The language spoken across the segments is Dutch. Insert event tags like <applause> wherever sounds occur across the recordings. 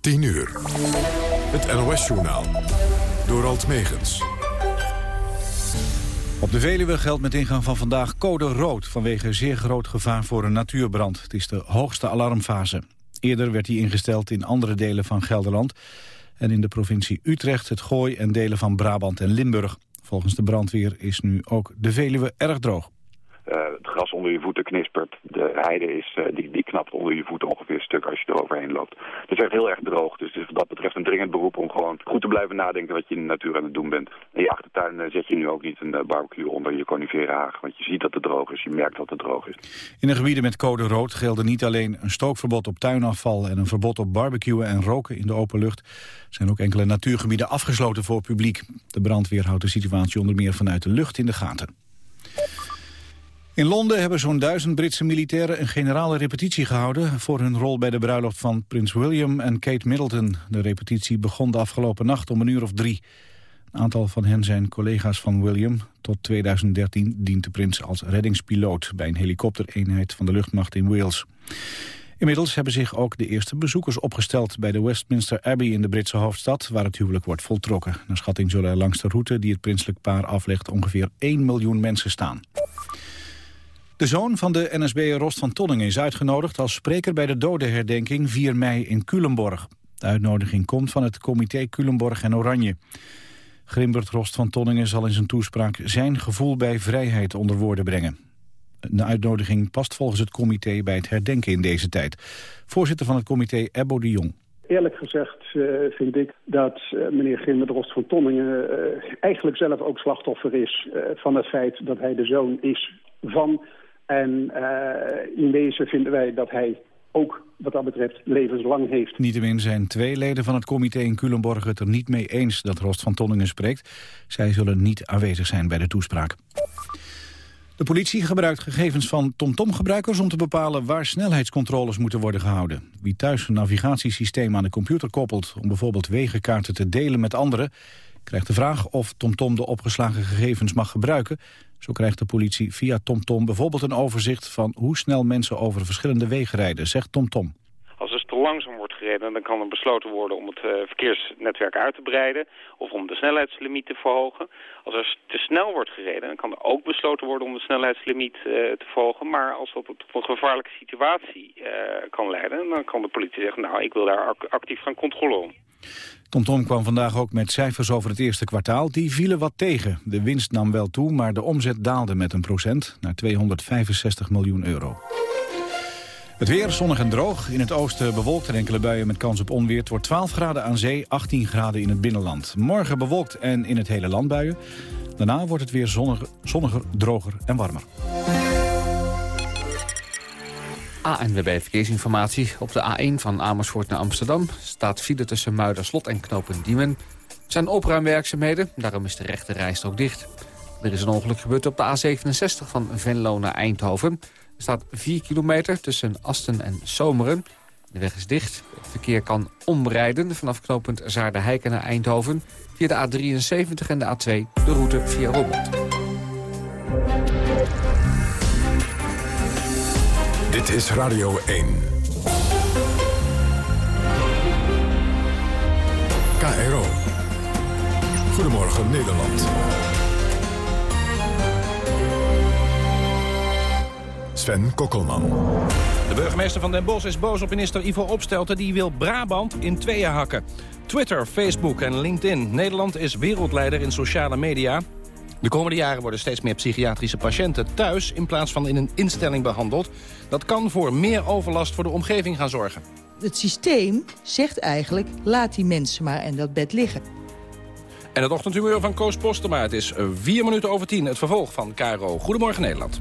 10 uur. Het NOS-journaal. Door Alt Megens. Op de Veluwe geldt met ingang van vandaag code rood... vanwege zeer groot gevaar voor een natuurbrand. Het is de hoogste alarmfase. Eerder werd die ingesteld in andere delen van Gelderland... en in de provincie Utrecht, het Gooi en delen van Brabant en Limburg. Volgens de brandweer is nu ook de Veluwe erg droog. Uh, het gras onder je voeten knispert. De heide is, uh, die, die knapt onder je voeten ongeveer een stuk als je er overheen loopt. Het is echt heel erg droog. Dus wat dat betreft een dringend beroep om gewoon goed te blijven nadenken wat je in de natuur aan het doen bent. In je achtertuin uh, zet je nu ook niet een barbecue onder je coniferaag. Want je ziet dat het droog is. Je merkt dat het droog is. In de gebieden met code rood gelden niet alleen een stookverbod op tuinafval en een verbod op barbecuen en roken in de open lucht. Er zijn ook enkele natuurgebieden afgesloten voor publiek. De brandweer houdt de situatie onder meer vanuit de lucht in de gaten. In Londen hebben zo'n duizend Britse militairen een generale repetitie gehouden voor hun rol bij de bruiloft van prins William en Kate Middleton. De repetitie begon de afgelopen nacht om een uur of drie. Een aantal van hen zijn collega's van William. Tot 2013 dient de prins als reddingspiloot bij een helikoptereenheid van de luchtmacht in Wales. Inmiddels hebben zich ook de eerste bezoekers opgesteld bij de Westminster Abbey in de Britse hoofdstad, waar het huwelijk wordt voltrokken. Naar schatting zullen er langs de route die het prinselijk paar aflegt ongeveer 1 miljoen mensen staan. De zoon van de NSB'er Rost van Tonningen is uitgenodigd als spreker bij de dodenherdenking 4 mei in Culemborg. De uitnodiging komt van het comité Culemborg en Oranje. Grimbert Rost van Tonningen zal in zijn toespraak zijn gevoel bij vrijheid onder woorden brengen. De uitnodiging past volgens het comité bij het herdenken in deze tijd. Voorzitter van het comité Ebbo de Jong. Eerlijk gezegd uh, vind ik dat uh, meneer Grimbert Rost van Tonningen uh, eigenlijk zelf ook slachtoffer is van het feit dat hij de zoon is van en uh, in wezen vinden wij dat hij ook wat dat betreft levenslang heeft. Niettemin zijn twee leden van het comité in Culemborg het er niet mee eens dat Rost van Tonningen spreekt. Zij zullen niet aanwezig zijn bij de toespraak. De politie gebruikt gegevens van TomTom-gebruikers om te bepalen waar snelheidscontroles moeten worden gehouden. Wie thuis een navigatiesysteem aan de computer koppelt om bijvoorbeeld wegenkaarten te delen met anderen, krijgt de vraag of TomTom de opgeslagen gegevens mag gebruiken. Zo krijgt de politie via TomTom bijvoorbeeld een overzicht van hoe snel mensen over verschillende wegen rijden, zegt TomTom. Als er te langzaam wordt gereden, dan kan er besloten worden om het uh, verkeersnetwerk uit te breiden of om de snelheidslimiet te verhogen. Als er te snel wordt gereden, dan kan er ook besloten worden om de snelheidslimiet uh, te verhogen. Maar als dat tot een gevaarlijke situatie uh, kan leiden, dan kan de politie zeggen, nou ik wil daar actief gaan controleren. TomTom kwam vandaag ook met cijfers over het eerste kwartaal. Die vielen wat tegen. De winst nam wel toe, maar de omzet daalde met een procent naar 265 miljoen euro. Het weer zonnig en droog. In het oosten bewolkt en enkele buien met kans op onweer. Het wordt 12 graden aan zee, 18 graden in het binnenland. Morgen bewolkt en in het hele land buien. Daarna wordt het weer zonniger, zonniger droger en warmer. ANWB Verkeersinformatie. Op de A1 van Amersfoort naar Amsterdam staat file tussen Muiderslot en Knopen Diemen. Het zijn opruimwerkzaamheden, daarom is de rechte rijstrook dicht. Er is een ongeluk gebeurd op de A67 van Venlo naar Eindhoven. Er staat 4 kilometer tussen Asten en Zomeren. De weg is dicht. Het verkeer kan omrijden vanaf knooppunt Zaarde-Heiken naar Eindhoven... via de A73 en de A2, de route via Roermond. Dit is Radio 1. KRO. Goedemorgen Nederland. Sven Kokkelman. De burgemeester van Den Bosch is boos op minister Ivo Opstelten... die wil Brabant in tweeën hakken. Twitter, Facebook en LinkedIn. Nederland is wereldleider in sociale media. De komende jaren worden steeds meer psychiatrische patiënten thuis... in plaats van in een instelling behandeld. Dat kan voor meer overlast voor de omgeving gaan zorgen. Het systeem zegt eigenlijk, laat die mensen maar in dat bed liggen. En het ochtendhumeur van Koos Postema. Het is vier minuten over tien, het vervolg van KRO. Goedemorgen Nederland.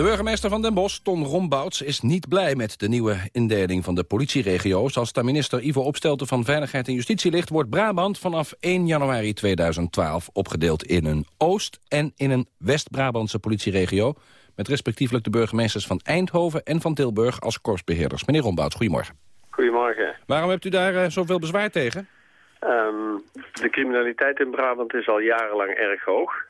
De burgemeester van Den Bosch, Ton Rombouts, is niet blij met de nieuwe indeling van de politieregio's. Als de minister Ivo Opstelten van Veiligheid en Justitie ligt... wordt Brabant vanaf 1 januari 2012 opgedeeld in een Oost- en in een West-Brabantse politieregio... met respectievelijk de burgemeesters van Eindhoven en van Tilburg als korpsbeheerders. Meneer Rombouts, goedemorgen. Goedemorgen. Waarom hebt u daar uh, zoveel bezwaar tegen? Um, de criminaliteit in Brabant is al jarenlang erg hoog.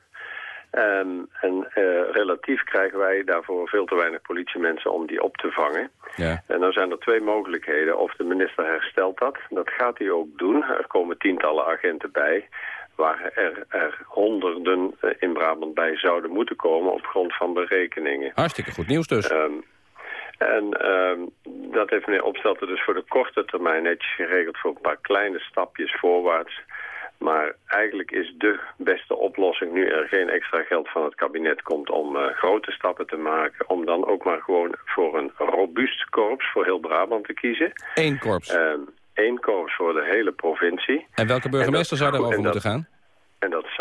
Um, en uh, relatief krijgen wij daarvoor veel te weinig politiemensen om die op te vangen. Ja. En dan zijn er twee mogelijkheden. Of de minister herstelt dat. Dat gaat hij ook doen. Er komen tientallen agenten bij waar er, er honderden uh, in Brabant bij zouden moeten komen op grond van berekeningen. Hartstikke goed nieuws dus. Um, en um, dat heeft meneer Opstelten dus voor de korte termijn netjes geregeld voor een paar kleine stapjes voorwaarts. Maar eigenlijk is de beste oplossing nu er geen extra geld van het kabinet komt om uh, grote stappen te maken. Om dan ook maar gewoon voor een robuust korps voor heel Brabant te kiezen. Eén korps? Uh, één korps voor de hele provincie. En welke burgemeester zou daarover moeten gaan?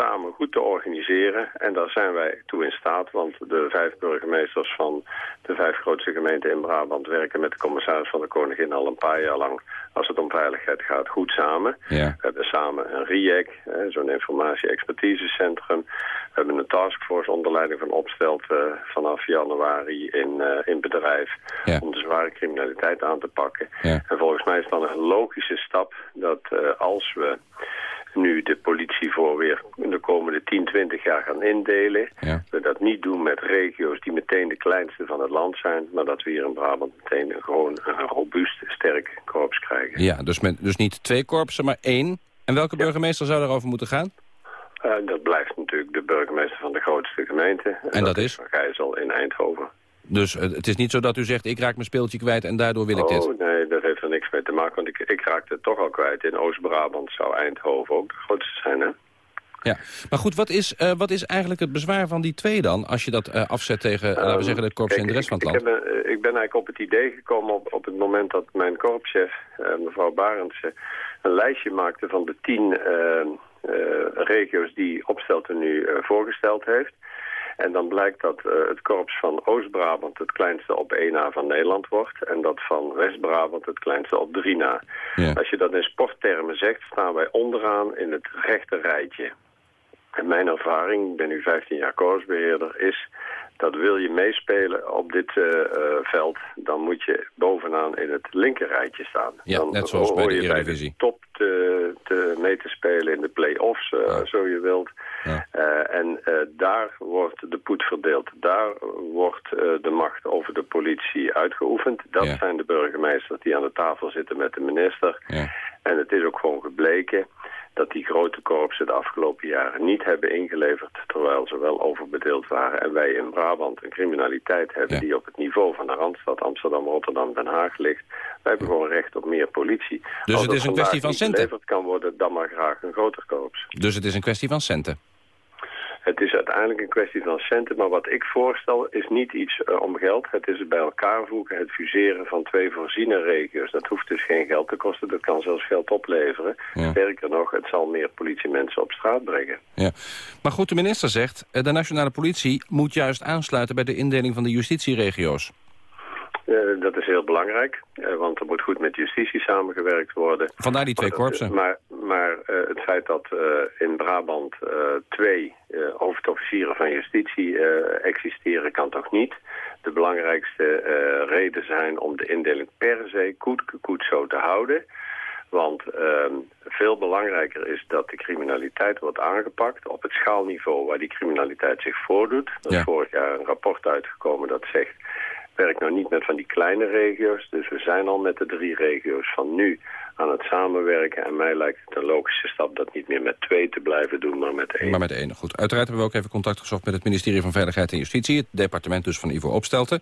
Samen goed te organiseren. En daar zijn wij toe in staat, want de vijf burgemeesters van de vijf grootste gemeenten in Brabant werken met de commissaris van de Koningin al een paar jaar lang, als het om veiligheid gaat, goed samen. Ja. We hebben samen een RIEC, zo'n informatie-expertisecentrum. We hebben een taskforce onder leiding van Opstelt uh, vanaf januari in, uh, in bedrijf ja. om de zware criminaliteit aan te pakken. Ja. En volgens mij is dan een logische stap dat uh, als we nu de politie voor weer de komende 10, 20 jaar gaan indelen. Ja. We dat niet doen met regio's die meteen de kleinste van het land zijn... maar dat we hier in Brabant meteen gewoon een robuust, sterk korps krijgen. Ja, dus, met, dus niet twee korpsen, maar één. En welke burgemeester zou daarover moeten gaan? Uh, dat blijft natuurlijk de burgemeester van de grootste gemeente. En, en dat, dat, is? Gijzel in Eindhoven. Dus het is niet zo dat u zegt, ik raak mijn speeltje kwijt en daardoor wil ik dit? Oh, nee, dat heeft er niks mee te maken, want ik, ik raakte het toch al kwijt. In Oost-Brabant zou Eindhoven ook de grootste zijn, hè? Ja, maar goed, wat is, uh, wat is eigenlijk het bezwaar van die twee dan... als je dat uh, afzet tegen, um, laten we zeggen, het korps in de rest van het land? Ik, ben, uh, ik ben eigenlijk op het idee gekomen op, op het moment dat mijn korpschef, mevrouw Barendse... een lijstje maakte van de tien regio's die Opstelten nu voorgesteld heeft... En dan blijkt dat uh, het korps van Oost-Brabant het kleinste op 1 na van Nederland wordt. En dat van West-Brabant het kleinste op 3 na. Ja. Als je dat in sporttermen zegt, staan wij onderaan in het rechte rijtje. En mijn ervaring, ik ben nu 15 jaar korpsbeheerder, is dat wil je meespelen op dit uh, uh, veld, dan moet je bovenaan in het linkerrijtje staan. Ja, dan net zoals bij de Eredivisie. Bij de top te, te, mee te spelen in de play-offs, uh, ja. zo je wilt. Ja. en daar wordt de poet verdeeld. Daar wordt de macht over de politie uitgeoefend. Dat ja. zijn de burgemeesters die aan de tafel zitten met de minister. En het is ook gewoon gebleken dat die grote korpsen de afgelopen jaren niet hebben ingeleverd... terwijl ze wel overbedeeld waren. En wij in Brabant een criminaliteit hebben ja. die op het niveau van de Randstad... Amsterdam, Rotterdam, Den Haag ligt. Wij hebben gewoon recht op meer politie. Dus Als het is een kwestie van centen? geleverd kan worden, dan maar graag een groter korps. Dus het is een kwestie van centen? Het is uiteindelijk een kwestie van centen, maar wat ik voorstel is niet iets uh, om geld. Het is het bij elkaar voegen, het fuseren van twee voorziene regio's. Dat hoeft dus geen geld te kosten, dat kan zelfs geld opleveren. Ja. Sterker nog, het zal meer politiemensen op straat brengen. Ja. Maar goed, de minister zegt, de nationale politie moet juist aansluiten bij de indeling van de justitieregio's. Uh, dat is heel belangrijk, uh, want er moet goed met justitie samengewerkt worden. Vandaar die twee korpsen. Maar, maar uh, het feit dat in Brabant twee hoofdofficieren van justitie existeren, kan toch niet de belangrijkste reden zijn om de indeling per se goed, goed zo te houden. Want uh, veel belangrijker is dat de criminaliteit wordt aangepakt op het schaalniveau waar die criminaliteit zich voordoet. Er is ja. vorig jaar een rapport uitgekomen dat zegt werk nou niet met van die kleine regio's. Dus we zijn al met de drie regio's van nu aan het samenwerken. En mij lijkt het een logische stap dat niet meer met twee te blijven doen, maar met één. Maar met één, goed. Uiteraard hebben we ook even contact gezocht met het ministerie van Veiligheid en Justitie. Het departement dus van Ivo Opstelten.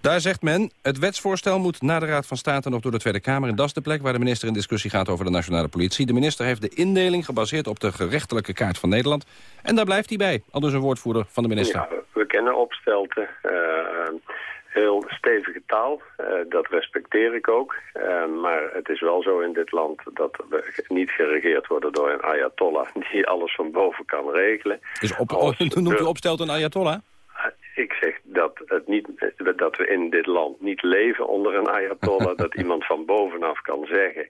Daar zegt men, het wetsvoorstel moet na de Raad van State nog door de Tweede Kamer. En dat is de plek waar de minister in discussie gaat over de nationale politie. De minister heeft de indeling gebaseerd op de gerechtelijke kaart van Nederland. En daar blijft hij bij, al dus een woordvoerder van de minister. Ja, we kennen Opstelten. Uh, heel stevige taal. Uh, dat respecteer ik ook. Uh, maar het is wel zo in dit land dat we niet geregeerd worden door een ayatollah <laughs> die alles van boven kan regelen. Dus op, Als, <laughs> noemt u opstelt een ayatollah? Ik zeg dat, het niet, dat we in dit land niet leven onder een ayatollah. <laughs> dat iemand van bovenaf kan zeggen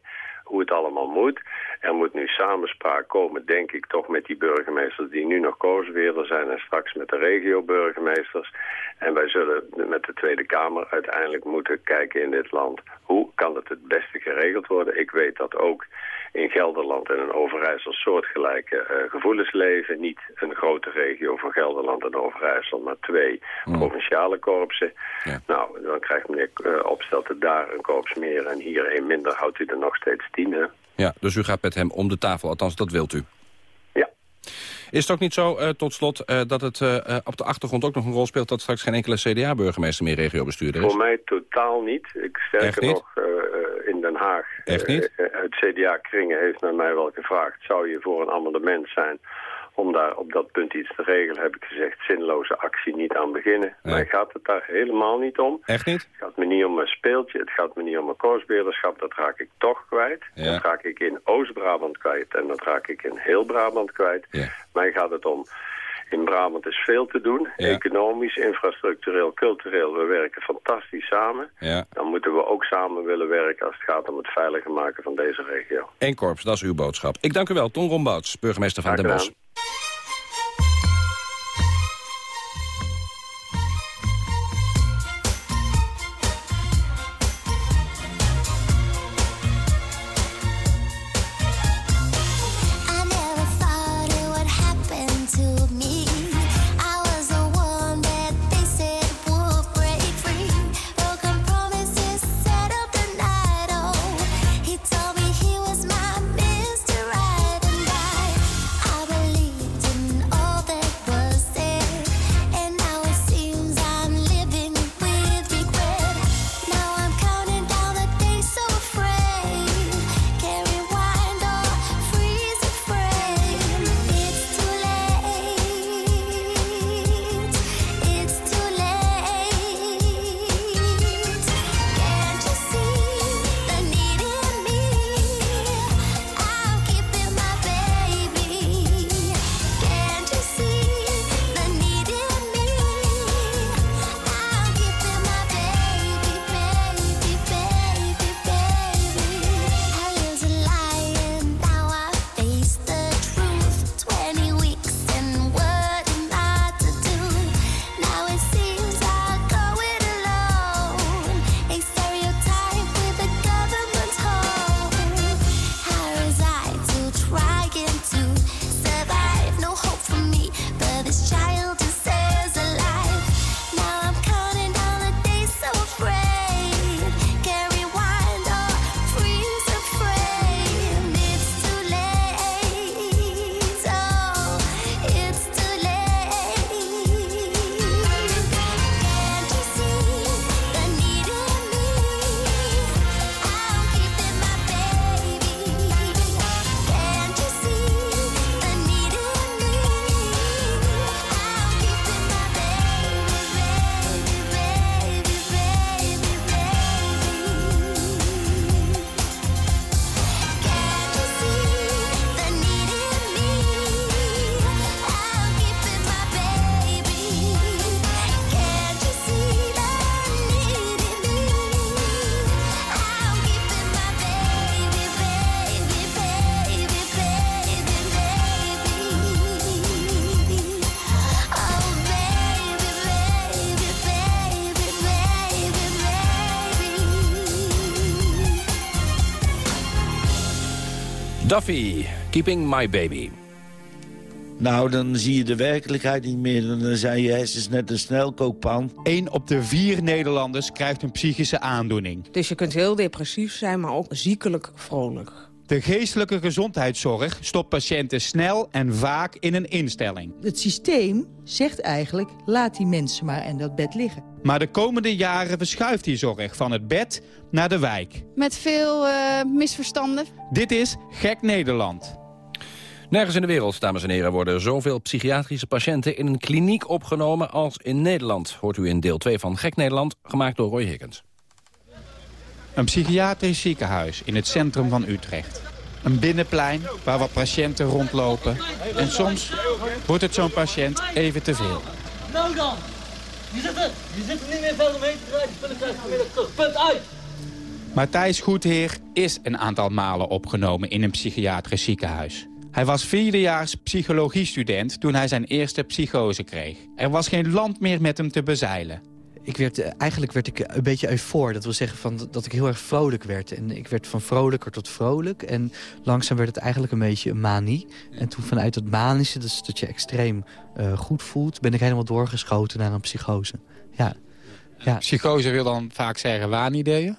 hoe het allemaal moet. Er moet nu samenspraak komen, denk ik, toch met die burgemeesters die nu nog koosweerder zijn en straks met de regio-burgemeesters. En wij zullen met de Tweede Kamer uiteindelijk moeten kijken in dit land. Hoe kan het het beste geregeld worden? Ik weet dat ook in Gelderland en in Overijssel soortgelijke uh, gevoelens leven. Niet een grote regio van Gelderland en Overijssel, maar twee hmm. provinciale korpsen. Ja. Nou, dan krijgt meneer uh, Opstelten daar een korps meer en hier één minder. Houdt hij er nog steeds tien, Ja, dus u gaat met hem om de tafel, althans dat wilt u. Ja. Is het ook niet zo, uh, tot slot, uh, dat het uh, op de achtergrond ook nog een rol speelt... dat straks geen enkele CDA-burgemeester meer regiobestuurder is? Voor mij totaal niet. Ik sterker nog, in Den Haag... Echt niet? het CDA-kringen heeft naar mij wel gevraagd... zou je voor een amendement zijn om daar op dat punt iets te regelen, heb ik gezegd, zinloze actie niet aan beginnen. Nee. Mij gaat het daar helemaal niet om. Echt niet? Het gaat me niet om een speeltje, het gaat me niet om een koosbeerderschap, dat raak ik toch kwijt. Ja. Dat raak ik in Oost-Brabant kwijt en dat raak ik in heel Brabant kwijt. Ja. Mij gaat het om... In Brabant is veel te doen, Ja. economisch, infrastructureel, cultureel. We werken fantastisch samen. Ja. Dan moeten we ook samen willen werken als het gaat om het veiliger maken van deze regio. Eén korps, dat is uw boodschap. Ik dank u wel, Ton Rombouts, burgemeester van Den. Bosch. Duffy, Keeping My Baby. Nou, dan zie je de werkelijkheid niet meer. Dan zijn je hersens net een snelkookpan. Eén op de vier Nederlanders krijgt een psychische aandoening. Dus je kunt heel depressief zijn, maar ook ziekelijk vrolijk. De geestelijke gezondheidszorg stopt patiënten snel en vaak in een instelling. Het systeem zegt eigenlijk, laat die mensen maar in dat bed liggen. Maar de komende jaren verschuift die zorg van het bed naar de wijk. Met veel eh, misverstanden. Dit is Gek Nederland. Nergens in de wereld, dames en heren, worden zoveel psychiatrische patiënten in een kliniek opgenomen als in Nederland. Hoort u in deel 2 van Gek Nederland, gemaakt door Roy Higgins. Een psychiatrisch ziekenhuis in het centrum van Utrecht. Een binnenplein waar wat patiënten rondlopen. En soms wordt het zo'n patiënt even te veel. Nou dan, je zit er, je zit er niet meer verder mee te krijgen. Spullen krijg je vanmiddag terug. Punt uit. Matthijs Goedheer is een aantal malen opgenomen in een psychiatrisch ziekenhuis. Hij was vierdejaars psychologiestudent toen hij zijn eerste psychose kreeg. Er was geen land meer met hem te bezeilen. Ik werd, eh, eigenlijk werd ik een beetje eufoor. Dat wil zeggen van, dat ik heel erg vrolijk werd. En ik werd van vrolijker tot vrolijk. En langzaam werd het eigenlijk een beetje een manie. En toen vanuit dat manische, dus dat je extreem eh, goed voelt... ben ik helemaal doorgeschoten naar een psychose. Ja. ja. Psychose wil dan vaak zeggen waanideeën?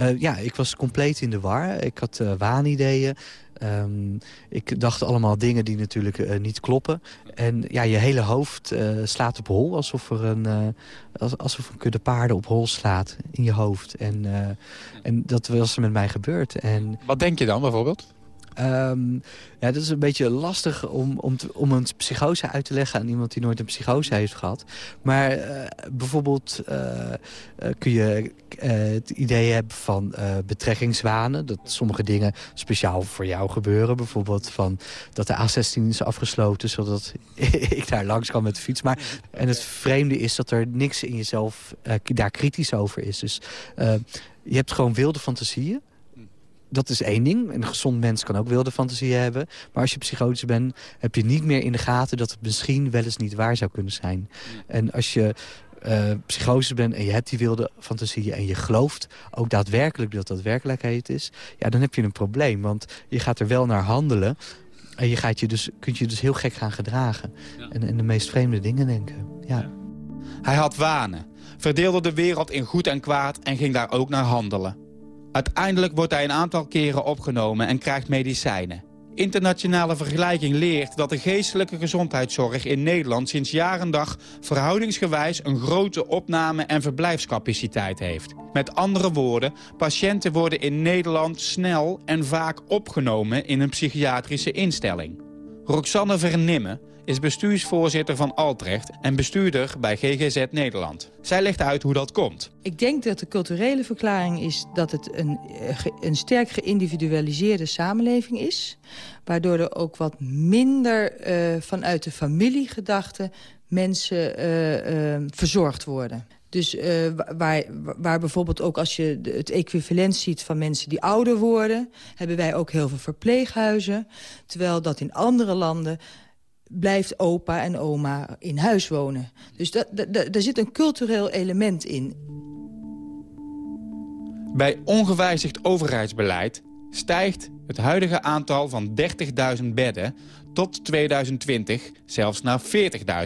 Uh, ja, ik was compleet in de war. Ik had uh, waanideeën. Um, ik dacht allemaal dingen die natuurlijk uh, niet kloppen. En ja, je hele hoofd slaat op hol. Alsof er een, alsof een kudde paarden op hol slaat in je hoofd. En, en dat was er met mij gebeurd. En, Wat denk je dan bijvoorbeeld? Um, ja, dat is een beetje lastig om, om, om een psychose uit te leggen aan iemand die nooit een psychose heeft gehad. Maar uh, bijvoorbeeld uh, uh, kun je het idee hebben van betrekkingswanen. Dat sommige dingen speciaal voor jou gebeuren. Bijvoorbeeld van dat de A16 is afgesloten zodat <laughs> ik daar langs kan met de fiets. Maar, en het vreemde is dat er niks in jezelf daar kritisch over is. Dus je hebt gewoon wilde fantasieën dat is één ding. Een gezond mens kan ook wilde fantasieën hebben. Maar als je psychotisch bent, heb je niet meer in de gaten... dat het misschien wel eens niet waar zou kunnen zijn. En als je uh, psychotisch bent en je hebt die wilde fantasieën... en je gelooft ook daadwerkelijk dat dat werkelijkheid is... ja, dan heb je een probleem. Want je gaat er wel naar handelen... en je gaat je dus, kunt je dus heel gek gaan gedragen. Ja. En, en de meest vreemde dingen denken. Ja. Hij had wanen, verdeelde de wereld in goed en kwaad... en ging daar ook naar handelen. Uiteindelijk wordt hij een aantal keren opgenomen en krijgt medicijnen. Internationale vergelijking leert dat de geestelijke gezondheidszorg in Nederland sinds jaar en dag verhoudingsgewijs een grote opname- en verblijfscapaciteit heeft. Met andere woorden, patiënten worden in Nederland snel en vaak opgenomen in een psychiatrische instelling. Roxanne Vernimme is bestuursvoorzitter van Altrecht en bestuurder bij GGZ Nederland. Zij legt uit hoe dat komt. Ik denk dat de culturele verklaring is dat het een, een sterk geïndividualiseerde samenleving is. Waardoor er ook wat minder uh, vanuit de familiegedachte mensen uh, verzorgd worden. Dus waar, waar bijvoorbeeld ook als je het equivalent ziet van mensen die ouder worden... hebben wij ook heel veel verpleeghuizen. Terwijl dat in andere landen blijft opa en oma in huis wonen. Dus daar zit een cultureel element in. Bij ongewijzigd overheidsbeleid stijgt het huidige aantal van 30.000 bedden... tot 2020 zelfs naar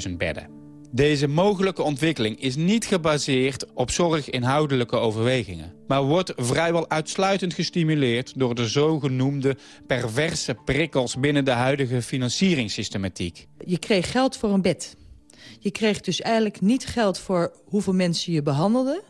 40.000 bedden. Deze mogelijke ontwikkeling is niet gebaseerd op zorginhoudelijke overwegingen... maar wordt vrijwel uitsluitend gestimuleerd door de zogenoemde perverse prikkels binnen de huidige financieringssystematiek. Je kreeg geld voor een bed. Je kreeg dus eigenlijk niet geld voor hoeveel mensen je behandelde...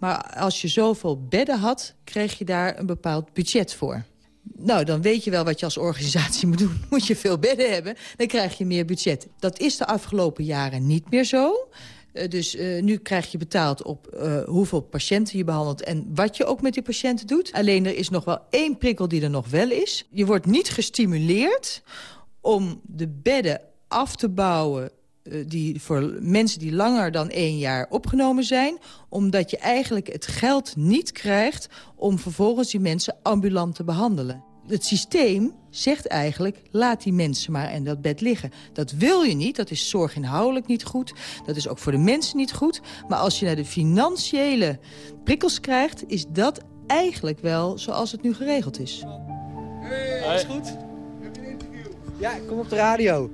maar als je zoveel bedden had, kreeg je daar een bepaald budget voor. Nou, dan weet je wel wat je als organisatie <laughs> moet doen. Moet je veel bedden hebben, dan krijg je meer budget. Dat is de afgelopen jaren niet meer zo. Uh, dus uh, nu krijg je betaald op uh, hoeveel patiënten je behandelt... en wat je ook met die patiënten doet. Alleen er is nog wel één prikkel die er nog wel is. Je wordt niet gestimuleerd om de bedden af te bouwen die voor mensen die langer dan één jaar opgenomen zijn... omdat je eigenlijk het geld niet krijgt om vervolgens die mensen ambulant te behandelen. Het systeem zegt eigenlijk, laat die mensen maar in dat bed liggen. Dat wil je niet, dat is zorginhoudelijk niet goed. Dat is ook voor de mensen niet goed. Maar als je naar de financiële prikkels krijgt... is dat eigenlijk wel zoals het nu geregeld is. Hey, is goed? Heb je een interview? Ja, ik kom op de radio.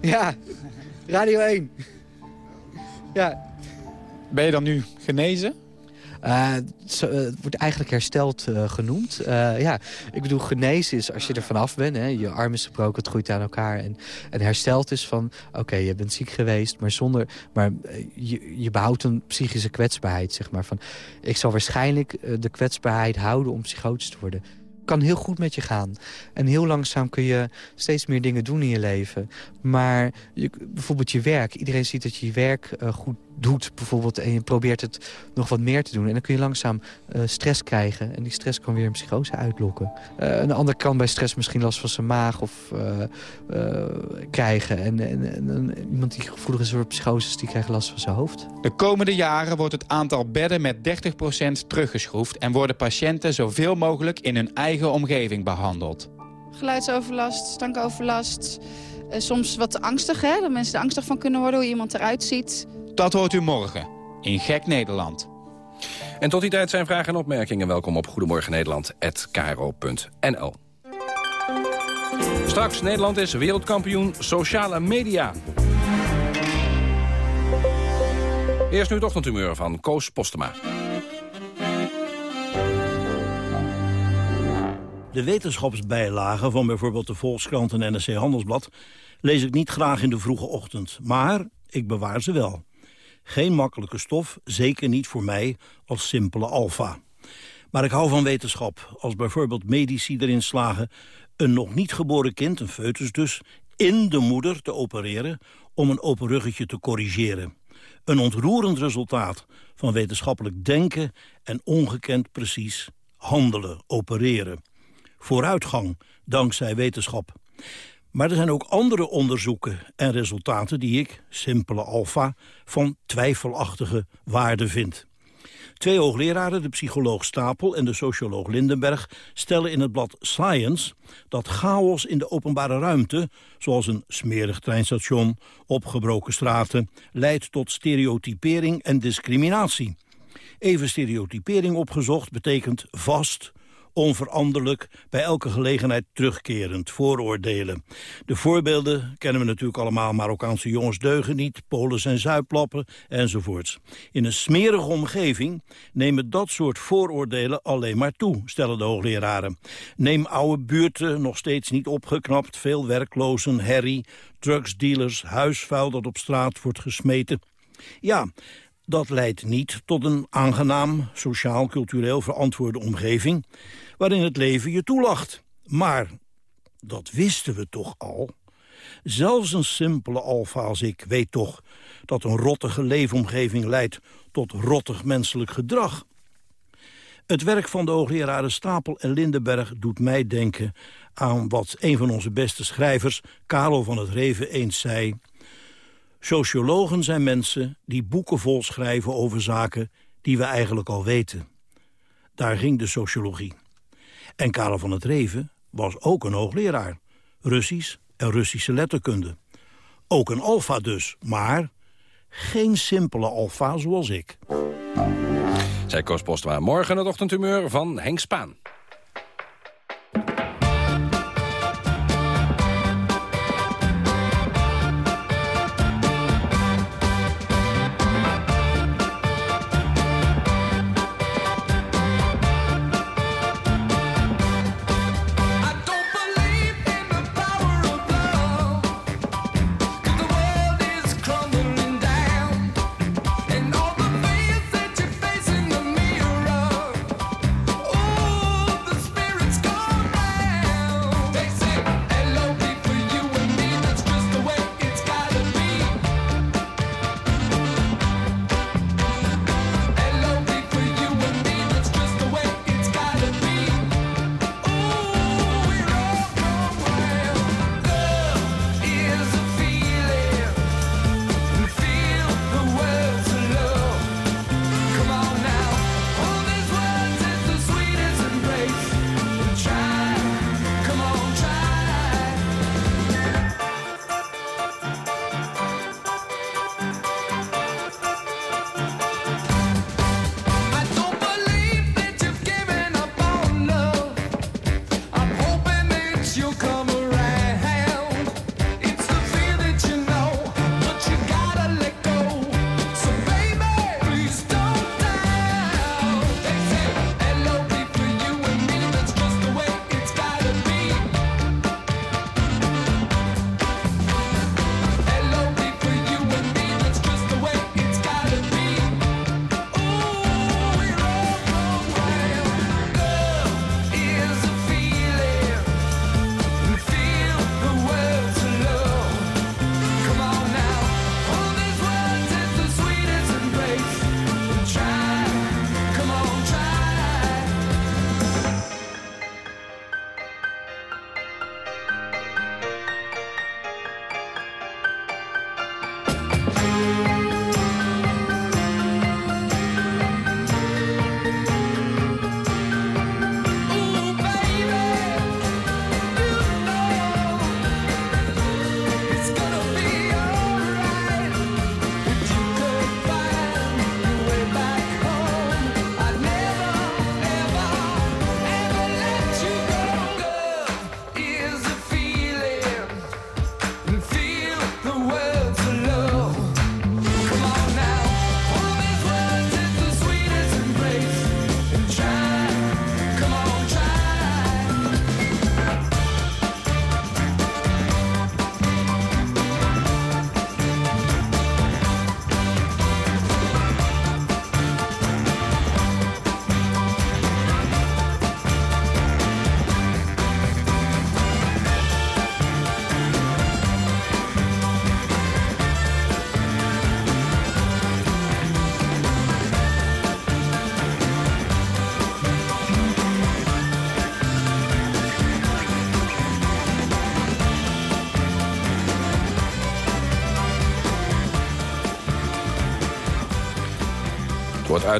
Ja. Radio 1. ja. Ben je dan nu genezen? Uh, het, uh, het wordt eigenlijk hersteld uh, genoemd. ja, ik bedoel, genezen is als je er vanaf bent. Hè, je arm is gebroken, het groeit aan elkaar. En, en hersteld is van, oké, okay, je bent ziek geweest... maar, zonder, maar je, je behoudt een psychische kwetsbaarheid, zeg maar. Van, ik zal waarschijnlijk de kwetsbaarheid houden om psychotisch te worden kan heel goed met je gaan. En heel langzaam kun je steeds meer dingen doen in je leven. Maar je, bijvoorbeeld je werk. Iedereen ziet dat je je werk uh, goed doet bijvoorbeeld... en je probeert het nog wat meer te doen... en dan kun je langzaam eh, stress krijgen. En die stress kan weer een psychose uitlokken. Eh, een ander kan bij stress misschien last van zijn maag of, eh, eh, krijgen. En, en, en- en iemand die gevoelig is voor psychoses, die krijgt last van zijn hoofd. De komende jaren wordt het aantal bedden met 30% teruggeschroefd... en worden patiënten zoveel mogelijk in hun eigen omgeving behandeld. Geluidsoverlast, stankoverlast. Eh, soms wat angstig, hè? Dat mensen er angstig van kunnen worden hoe iemand eruit ziet. Dat hoort u morgen in Gek Nederland. En tot die tijd zijn vragen en opmerkingen. Welkom op Goedemorgen Nederland@kro.nl. Straks, Nederland is wereldkampioen sociale media. Eerst nu het ochtendhumeur van Koos Postema. De wetenschapsbijlagen van bijvoorbeeld de Volkskrant en NRC Handelsblad... lees ik niet graag in de vroege ochtend, maar ik bewaar ze wel. Geen makkelijke stof, zeker niet voor mij als simpele alfa. Maar ik hou van wetenschap, als bijvoorbeeld medici erin slagen... een nog niet geboren kind, een foetus dus, in de moeder te opereren... om een open ruggetje te corrigeren. Een ontroerend resultaat van wetenschappelijk denken... en ongekend precies handelen, opereren vooruitgang dankzij wetenschap. Maar er zijn ook andere onderzoeken en resultaten die ik, simpele alfa, van twijfelachtige waarde vind. Twee hoogleraren, de psycholoog Stapel en de socioloog Lindenberg... stellen in het blad Science dat chaos in de openbare ruimte... zoals een smerig treinstation, opgebroken straten... leidt tot stereotypering en discriminatie. Even stereotypering opgezocht betekent vast, onveranderlijk, bij elke gelegenheid terugkerend, vooroordelen. De voorbeelden kennen we natuurlijk allemaal. Marokkaanse jongens deugen niet, Polen zijn zuiplappen, enzovoorts. In een smerige omgeving nemen dat soort vooroordelen alleen maar toe, stellen de hoogleraren. Neem oude buurten, nog steeds niet opgeknapt, veel werklozen, herrie, drugsdealers, huisvuil dat op straat wordt gesmeten. Ja, dat leidt niet tot een aangenaam, sociaal-cultureel verantwoorde omgeving... waarin het leven je toelacht. Maar, dat wisten we toch al... Zelfs een simpele alfa als ik weet toch dat een rottige leefomgeving leidt tot rottig menselijk gedrag. Het werk van de hoogleraren Stapel en Lindenberg doet mij denken aan wat een van onze beste schrijvers, Karel van het Reven, eens zei. Sociologen zijn mensen die boeken vol schrijven over zaken die we eigenlijk al weten. Daar ging de sociologie. En Karel van het Reven was ook een hoogleraar. Russisch en Russische letterkunde. Ook een alfa dus, maar geen simpele alfa zoals ik. Zij Koos Postma. Morgen het ochtendhumeur van Henk Spaan.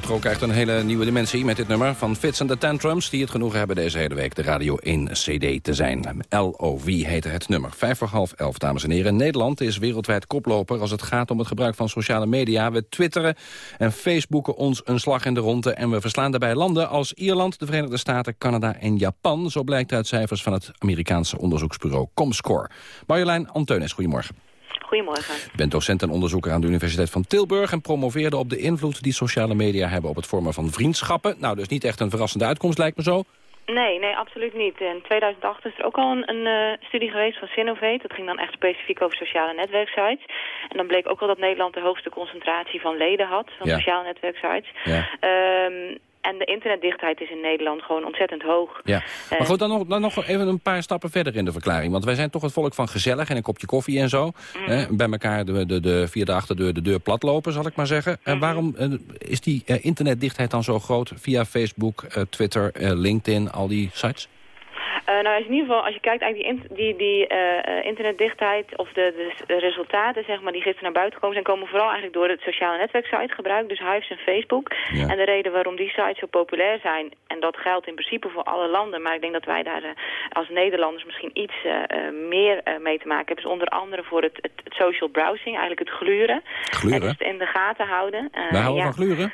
Uitro krijgt een hele nieuwe dimensie met dit nummer van Fits and the Tantrums... die het genoegen hebben deze hele week de Radio 1 CD te zijn. LOV heette het nummer. Vijf voor half elf, dames en heren. Nederland is wereldwijd koploper als het gaat om het gebruik van sociale media. We twitteren en facebooken ons een slag in de ronde... en we verslaan daarbij landen als Ierland, de Verenigde Staten, Canada en Japan. Zo blijkt uit cijfers van het Amerikaanse onderzoeksbureau Comscore. Marjolein Anteunis, goedemorgen. Goedemorgen. U bent docent en onderzoeker aan de Universiteit van Tilburg... en promoveerde op de invloed die sociale media hebben op het vormen van vriendschappen. Nou, dus niet echt een verrassende uitkomst, lijkt me zo. Nee, nee, absoluut niet. In 2008 is er ook al een, een eh, studie geweest van Sinovate. Dat ging dan echt specifiek over sociale netwerksites. En dan bleek ook wel dat Nederland de hoogste concentratie van leden had... van Ja. sociale netwerksites. Ja. Ehm, en de internetdichtheid is in Nederland gewoon ontzettend hoog. Ja. Maar goed, dan nog, dan nog even een paar stappen verder in de verklaring. Want wij zijn toch het volk van gezellig en een kopje koffie en zo. Hè, bij elkaar de, de, de, via de achterdeur de deur platlopen, zal ik maar zeggen. En waarom eh, is die eh, internetdichtheid dan zo groot via Facebook, eh, Twitter, eh, LinkedIn, al die sites? Eh, nou, in ieder geval, als je kijkt eigenlijk die, die, die eh, internetdichtheid of de, de, resultaten, zeg maar, die gisteren naar buiten komen, zijn komen vooral eigenlijk door het sociale netwerksite gebruik, dus Hives en Facebook. En de reden waarom die sites zo populair zijn, en dat geldt in principe voor alle landen, maar ik denk dat wij daar eh, als Nederlanders misschien iets meer mee te maken hebben, is onder andere voor het, het, het social browsing, eigenlijk het gluren. Gluren? En dus het in de gaten houden. Wij houden ja. van gluren.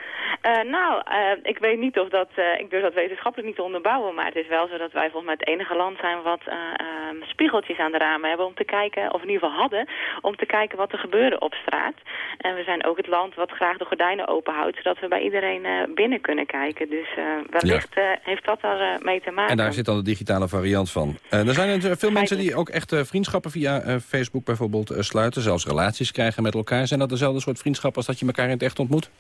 Nou, ik weet niet of dat, ik durf dat wetenschappelijk niet te onderbouwen, maar het is wel zo dat wij volgens mij het enige land zijn wat ehm, spiegeltjes aan de ramen hebben om te kijken, of in ieder geval hadden, om te kijken wat er gebeurde op straat. En we zijn ook het land wat graag de gordijnen open houdt, zodat we bij iedereen eh, binnen kunnen kijken. Dus eh, wellicht heeft dat daar mee te maken. En daar zit dan de digitale variant van. Er zijn natuurlijk veel mensen die ook echt vriendschappen via Facebook bijvoorbeeld sluiten. Zelfs relaties krijgen met elkaar. Zijn dat dezelfde soort vriendschappen als dat je elkaar in het echt ontmoet?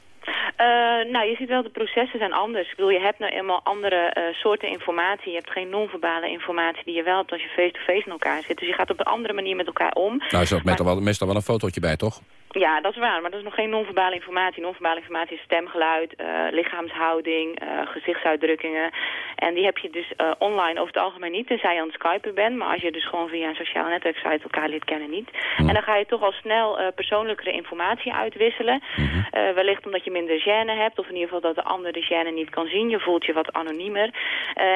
Eh, nou, je ziet wel, de processen zijn anders. Ik bedoel, je hebt nou eenmaal andere eh, soorten informatie. Je hebt geen non-verbale informatie die je wel hebt als je face-to-face in elkaar zit. Dus je gaat op een andere manier met elkaar om. Nou, is er ook meestal wel een fotootje bij, toch? Ja, dat is waar, maar dat is nog geen non-verbale informatie. Non-verbale informatie is stemgeluid, eh, lichaamshouding, eh, gezichtsuitdrukkingen. En die heb je dus eh, online over het algemeen niet, tenzij je aan het skypen bent. Maar als je dus gewoon via een sociale netwerksite elkaar leert kennen niet. En dan ga je toch al snel persoonlijkere informatie uitwisselen. Eh, wellicht omdat je minder gêne hebt, of in ieder geval dat de ander de gêne niet kan zien. Je voelt je wat anoniemer.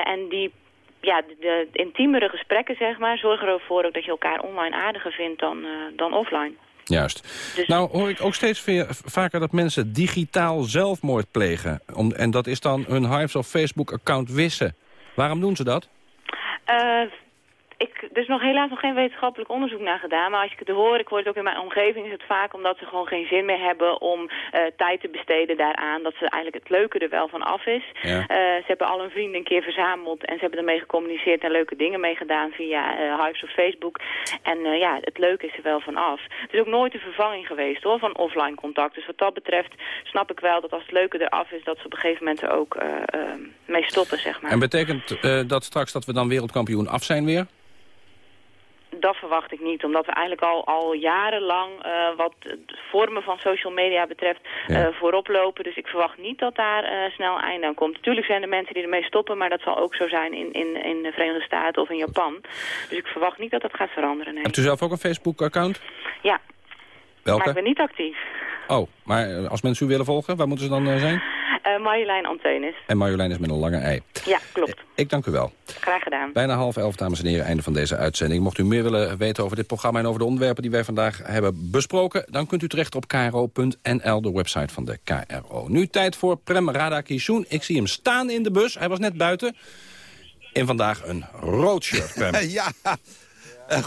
En die ja, de, de intiemere gesprekken, zeg maar, zorgen ervoor ook dat je elkaar online aardiger vindt dan, dan offline. Juist. Nou hoor ik ook steeds vaker dat mensen digitaal zelfmoord plegen. Om, en dat is dan hun Hives of Facebook-account wissen. Waarom doen ze dat? Eh, ik, er is nog helaas nog geen wetenschappelijk onderzoek naar gedaan. Maar als ik het hoor, ik hoor het ook in mijn omgeving, is het vaak omdat ze gewoon geen zin meer hebben om eh, tijd te besteden daaraan. Dat ze eigenlijk het leuke er wel van af is. Ja. Eh, ze hebben al hun vrienden een keer verzameld en ze hebben ermee gecommuniceerd en leuke dingen mee gedaan via eh Hives of Facebook. En ja, het leuke is er wel van af. Het is ook nooit een vervanging geweest hoor, van offline contact. Dus wat dat betreft snap ik wel dat als het leuke eraf is, dat ze op een gegeven moment er ook mee stoppen, zeg maar. En betekent dat straks dat we dan wereldkampioen af zijn weer? Dat verwacht ik niet, omdat we eigenlijk al, al jarenlang eh, wat het vormen van social media betreft eh, voorop lopen. Dus ik verwacht niet dat daar eh, snel een einde aan komt. Natuurlijk zijn er mensen die ermee stoppen, maar dat zal ook zo zijn in, in, in de Verenigde Staten of in Japan. Dus ik verwacht niet dat dat gaat veranderen, nee. Hebt u zelf ook een Facebook-account? Ja, Welke? maar ik ben niet actief. Oh, maar als mensen u willen volgen, waar moeten ze dan zijn? Eh Marjolein Anteunis. En Marjolein is met een lange ei. Ja, klopt. Ik dank u wel. Graag gedaan. Bijna half elf, dames en heren, einde van deze uitzending. Mocht u meer willen weten over dit programma en over de onderwerpen die wij vandaag hebben besproken... dan kunt u terecht op kro.nl, de website van de KRO. Nu tijd voor Prem Radakishun. Ik zie hem staan in de bus. Hij was net buiten. En vandaag een rood shirt, Prem. <laughs> ja. Eh,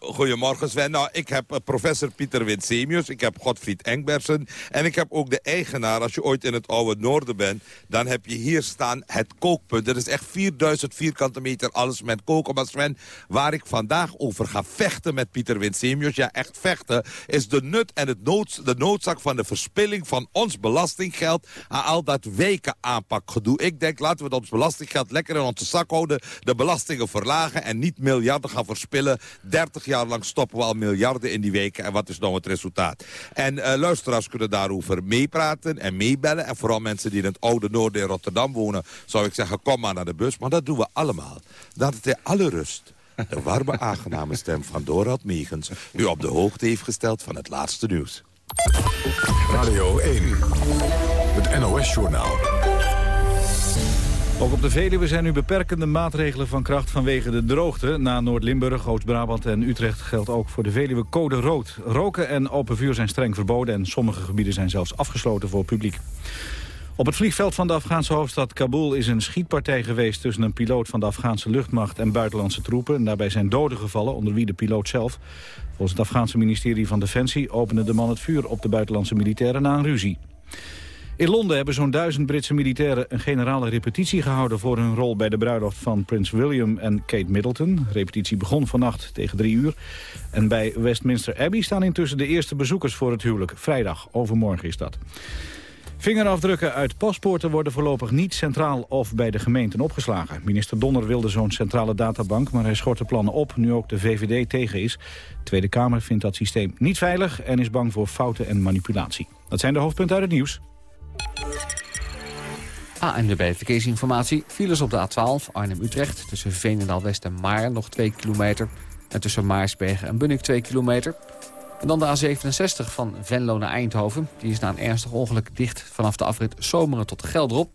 Goedemorgen Sven. Nou, ik heb eh, professor Pieter Winsemius, ik heb Godfried Engbersen... en ik heb ook de eigenaar, als je ooit in het oude noorden bent... dan heb je hier staan het kookpunt. Dat is echt 4000 vierkante meter alles met koken. Maar Sven, waar ik vandaag over ga vechten met Pieter Winsemius... ja, echt vechten, is de nut en het de noodzaak van de verspilling... van ons belastinggeld aan al dat weken aanpakgedoe. Ik denk, laten we ons belastinggeld lekker in onze zak houden... de belastingen verlagen en niet miljarden gaan verspillen. 30 jaar lang stoppen we al miljarden in die weken. En wat is nou het resultaat? En eh, luisteraars kunnen daarover meepraten en meebellen. En vooral mensen die in het oude noorden in Rotterdam wonen... zou ik zeggen, kom maar naar de bus. Maar dat doen we allemaal. Dat het in alle rust... De warme, <laughs> aangename stem van Dorald Meegens... u op de hoogte heeft gesteld van het laatste nieuws. Radio 1. Het NOS-journaal. Ook op de Veluwe zijn nu beperkende maatregelen van kracht vanwege de droogte. Na Noord-Limburg, Oost-Brabant en Utrecht geldt ook voor de Veluwe code rood. Roken en open vuur zijn streng verboden en sommige gebieden zijn zelfs afgesloten voor publiek. Op het vliegveld van de Afghaanse hoofdstad Kabul is een schietpartij geweest tussen een piloot van de Afghaanse luchtmacht en buitenlandse troepen. En daarbij zijn doden gevallen, onder wie de piloot zelf. Volgens het Afghaanse ministerie van Defensie opende de man het vuur op de buitenlandse militairen na een ruzie. In Londen hebben zo'n duizend Britse militairen een generale repetitie gehouden voor hun rol bij de bruiloft van prins William en Kate Middleton. Repetitie begon vannacht tegen drie uur. En bij Westminster Abbey staan intussen de eerste bezoekers voor het huwelijk. Vrijdag, overmorgen is dat. Vingerafdrukken uit paspoorten worden voorlopig niet centraal of bij de gemeenten opgeslagen. Minister Donner wilde zo'n centrale databank, maar hij schort de plannen op nu ook de VVD tegen is. De Tweede Kamer vindt dat systeem niet veilig en is bang voor fouten en manipulatie. Dat zijn de hoofdpunten uit het nieuws. ANWB Verkeersinformatie. Files op de A12 Arnhem-Utrecht tussen Veenendaal-West en Maarn nog 2 kilometer. En tussen Maarsbergen en Bunnik 2 kilometer. En dan de A67 van Venlo naar Eindhoven. Die is na een ernstig ongeluk dicht vanaf de afrit Zomeren tot Geldrop.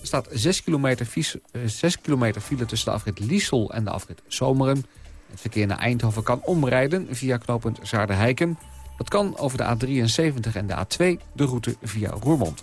Er staat 6 kilometer, vies- eh, 6 kilometer file tussen de afrit Liesel en de afrit Zomeren. Het verkeer naar Eindhoven kan omrijden via knooppunt Zaarden-Heiken. Dat kan over de A73 en de A2, de route via Roermond.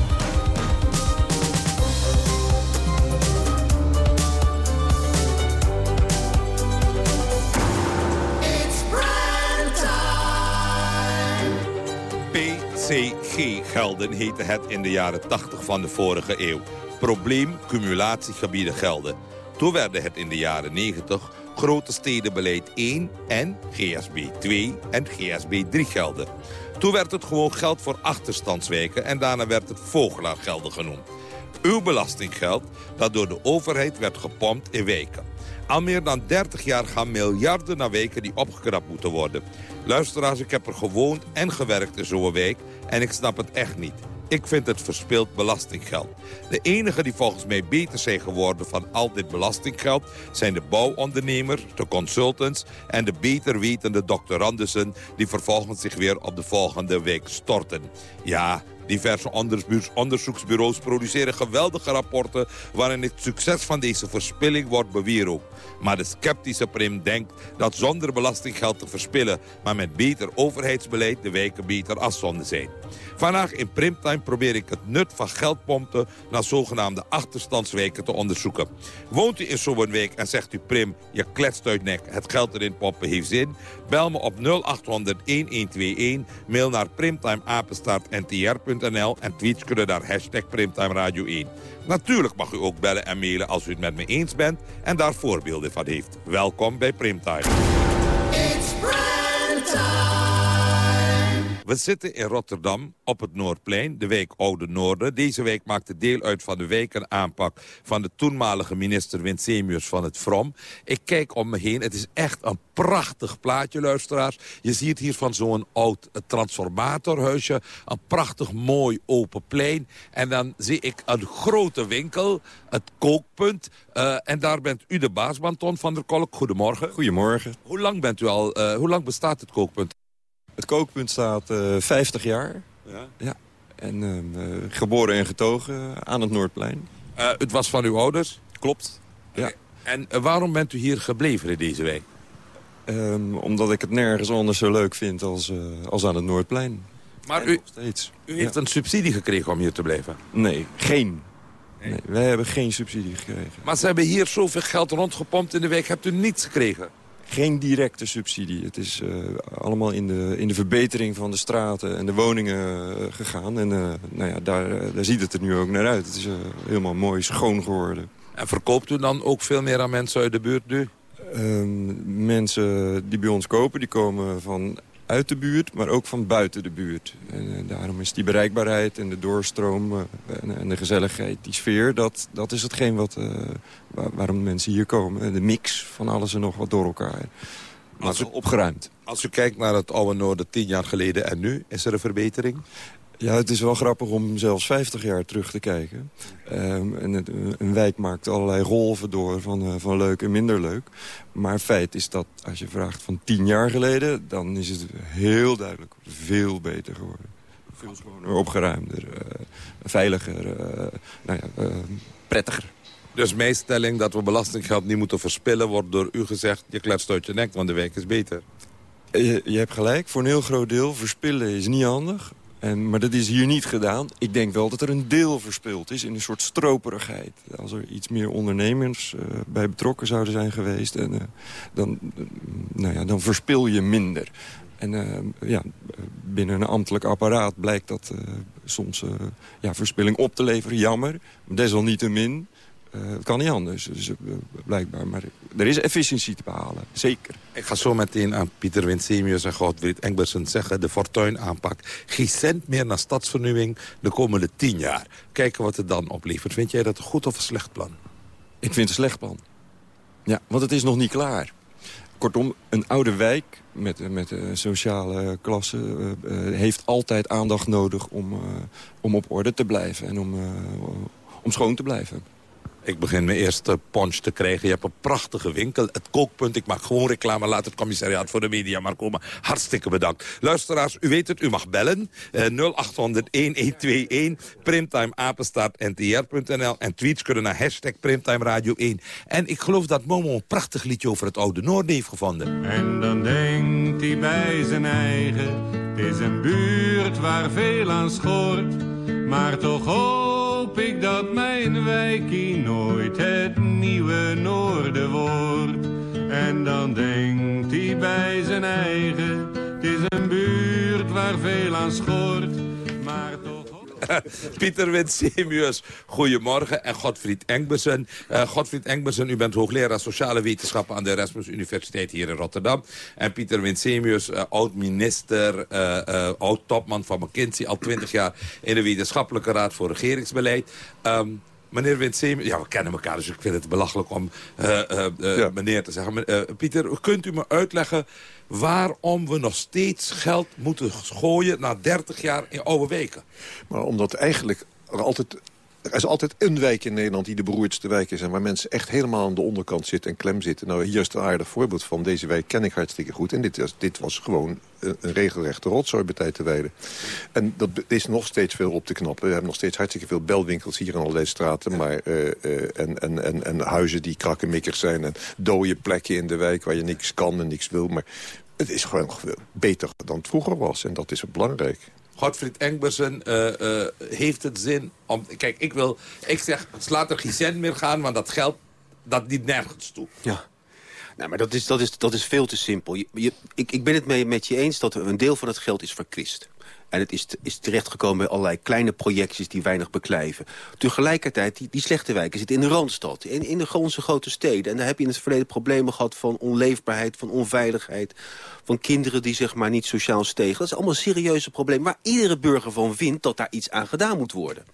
PCG-gelden heette het in de jaren 80 van de vorige eeuw. Probleem cumulatiegebieden gelden. Toen werden het in de jaren 90 grote stedenbeleid 1 en GSB 2 en GSB 3 gelden. Toen werd het gewoon geld voor achterstandswijken en daarna werd het vogelaargelden genoemd. Uw belastinggeld dat door de overheid werd gepompt in wijken. Al meer dan 30 jaar gaan miljarden naar wijken die opgekrapt moeten worden. Luisteraars, ik heb er gewoond en gewerkt in zo'n wijk en ik snap het echt niet. Ik vind het verspild belastinggeld. De enigen die volgens mij beter zijn geworden van al dit belastinggeld... zijn de bouwondernemers, de consultants en de beter wetende doctorandussen... die vervolgens zich weer op de volgende week storten. Ja, Diverse onderzoeks- onderzoeksbureaus produceren geweldige rapporten... waarin het succes van deze verspilling wordt bewierookt. Maar de sceptische prim denkt dat zonder belastinggeld te verspillen... maar met beter overheidsbeleid de wijken beter afzonden zijn. Vandaag in Primtime probeer ik het nut van geldpompen... naar zogenaamde achterstandswijken te onderzoeken. Woont u in zo'n wijk en zegt u Prim, je kletst uit nek... het geld erin pompen heeft zin? Bel me op 0800-1121, mail naar primtimeapenstaartntr.nl... en tweets kunnen naar hashtag Primtime Radio 1. Natuurlijk mag u ook bellen en mailen als u het met me eens bent... en daar voorbeelden van heeft. Welkom bij Primtime. We zitten in Rotterdam op het Noordplein, de wijk Oude Noorden. Deze wijk maakte deel uit van de wijkenaanpak van de toenmalige minister Winsemius van het From. Ik kijk om me heen, het is echt een prachtig plaatje, luisteraars. Je ziet hier van zo'n oud transformatorhuisje, een prachtig mooi open plein. En dan zie ik een grote winkel, het kookpunt. Eh, en daar bent u de baas, Banton van der Kolk. Goedemorgen. Goedemorgen. Hoe lang bent u al, eh, hoe lang bestaat het kookpunt? Het kookpunt staat eh 50 jaar. Ja. ja. En ehm, eh, geboren en getogen aan het Noordplein. Eh, het was van uw ouders? Klopt. Ja. En eh, waarom bent u hier gebleven in deze wijk? Ehm, omdat ik het nergens anders zo leuk vind als, eh, als aan het Noordplein. Maar En u, nog steeds. u heeft Ja. een subsidie gekregen om hier te blijven? Nee, geen. Nee, wij hebben geen subsidie gekregen. Maar ze hebben hier zoveel geld rondgepompt in de week. Hebt u niets gekregen? Geen directe subsidie. Het is eh, allemaal in de, in de verbetering van de straten en de woningen eh, gegaan. En eh, nou ja, daar, daar ziet het er nu ook naar uit. Het is helemaal mooi schoon geworden. En verkoopt u dan ook veel meer aan mensen uit de buurt nu? Ehm, mensen die bij ons kopen, die komen van uit de buurt, maar ook van buiten de buurt. En eh, daarom is die bereikbaarheid en de doorstroom eh, en, en de gezelligheid, die sfeer... dat, dat is hetgeen wat, eh, waar- waarom mensen hier komen. En De mix van alles en nog wat door elkaar. Maar Als u- opgeruimd. Als u kijkt naar het oude Noorden tien jaar geleden en nu, is er een verbetering? Ja, het is wel grappig om zelfs 50 jaar terug te kijken. Ehm, en het- een wijk maakt allerlei golven door van, eh, van leuk en minder leuk. Maar feit is dat als je vraagt van 10 jaar geleden... dan is het heel duidelijk veel beter geworden. Veel schoner, opgeruimder, eh, veiliger, eh, nou ja, prettiger. Dus mijn stelling dat we belastinggeld niet moeten verspillen... wordt door u gezegd, je kletst uit je nek, want de wijk is beter. Je, je hebt gelijk, voor een heel groot deel. Verspillen is niet handig. En, maar dat is hier niet gedaan. Ik denk wel dat er een deel verspild is in een soort stroperigheid. Als er iets meer ondernemers eh, bij betrokken zouden zijn geweest... En, eh, dan, eh, nou ja, dan verspil je minder. En ja, binnen een ambtelijk apparaat blijkt dat soms ja, verspilling op te leveren. Jammer, desalniettemin. Eh het kan niet anders, dus, eh, blijkbaar. Maar er is efficiëntie te behalen, zeker. Ik ga zo meteen aan Pieter Winsemius en Godfried Engbersen zeggen... de fortuin aanpak. Geen cent meer naar stadsvernieuwing de komende tien jaar. Kijken wat het dan oplevert. Vind jij dat een goed of een slecht plan? Ik vind het een slecht plan. Ja, want het is nog niet klaar. Kortom, een oude wijk met, eh, met sociale klasse... heeft altijd aandacht nodig om, om op orde te blijven... en om, om schoon te blijven. Ik begin mijn eerste punch te krijgen. Je hebt een prachtige winkel, het kookpunt. Ik maak gewoon reclame, laat het commissariaat voor de media maar komen. Hartstikke bedankt. Luisteraars, u weet het, u mag bellen. Eh 0800-1121, primtime ntr.nl. En tweets kunnen naar hashtag Primtime Radio 1. En ik geloof dat Momo een prachtig liedje over het Oude Noorden heeft gevonden. En dan denkt hij bij zijn eigen, het is een buurt waar veel aan schoort. Maar toch hoop ik dat mijn wijkie nooit het nieuwe Noorden wordt. En dan denkt hij bij zijn eigen, het is een buurt waar veel aan schort. <laughs> Pieter Winsemius, goedemorgen. En Godfried Engbersen. Eh, Godfried Engbersen, u bent hoogleraar sociale wetenschappen... aan de Erasmus Universiteit hier in Rotterdam. En Pieter Winsemius, eh, oud-minister, eh, oud-topman van McKinsey... al twintig jaar in de Wetenschappelijke Raad voor Regeringsbeleid. Ehm, Meneer Winsemius, ja, we kennen elkaar, dus ik vind het belachelijk om meneer te zeggen. Pieter, kunt u me uitleggen waarom we nog steeds geld moeten gooien... na 30 jaar in oude weken? Maar omdat eigenlijk er altijd... Er is altijd een wijk in Nederland die de beroerdste wijk is... en waar mensen echt helemaal aan de onderkant zitten en klem zitten. Nou, hier is een aardig voorbeeld van. Deze wijk ken ik hartstikke goed. En dit was, dit was gewoon een, regelrechte rotzooi bij tijd te wijden. En dat is nog steeds veel op te knappen. We hebben nog steeds hartstikke veel belwinkels hier in allerlei straten. Maar, eh, eh, en, en, en, en huizen die krakkemikkig zijn. En dode plekken in de wijk waar je niks kan en niks wil. Maar het is gewoon beter dan het vroeger was. En dat is belangrijk. Godfried Engbersen, eh, eh, heeft het zin om... Kijk, ik wil... Ik zeg, laat er geen cent meer gaan, want dat geld, dat dient nergens toe. Ja. Nou, maar dat is, dat is, dat is veel te simpel. Ik, ik ben het mee, met je eens dat een deel van het geld is verkwist. En het is, is terechtgekomen bij allerlei kleine projectjes die weinig beklijven. Tegelijkertijd, die, die slechte wijken zitten in de Randstad. In, in de onze grote steden. En daar heb je in het verleden problemen gehad van onleefbaarheid, van onveiligheid. Van kinderen die zeg maar niet sociaal stegen. Dat is allemaal serieuze problemen waar iedere burger van vindt dat daar iets aan gedaan moet worden.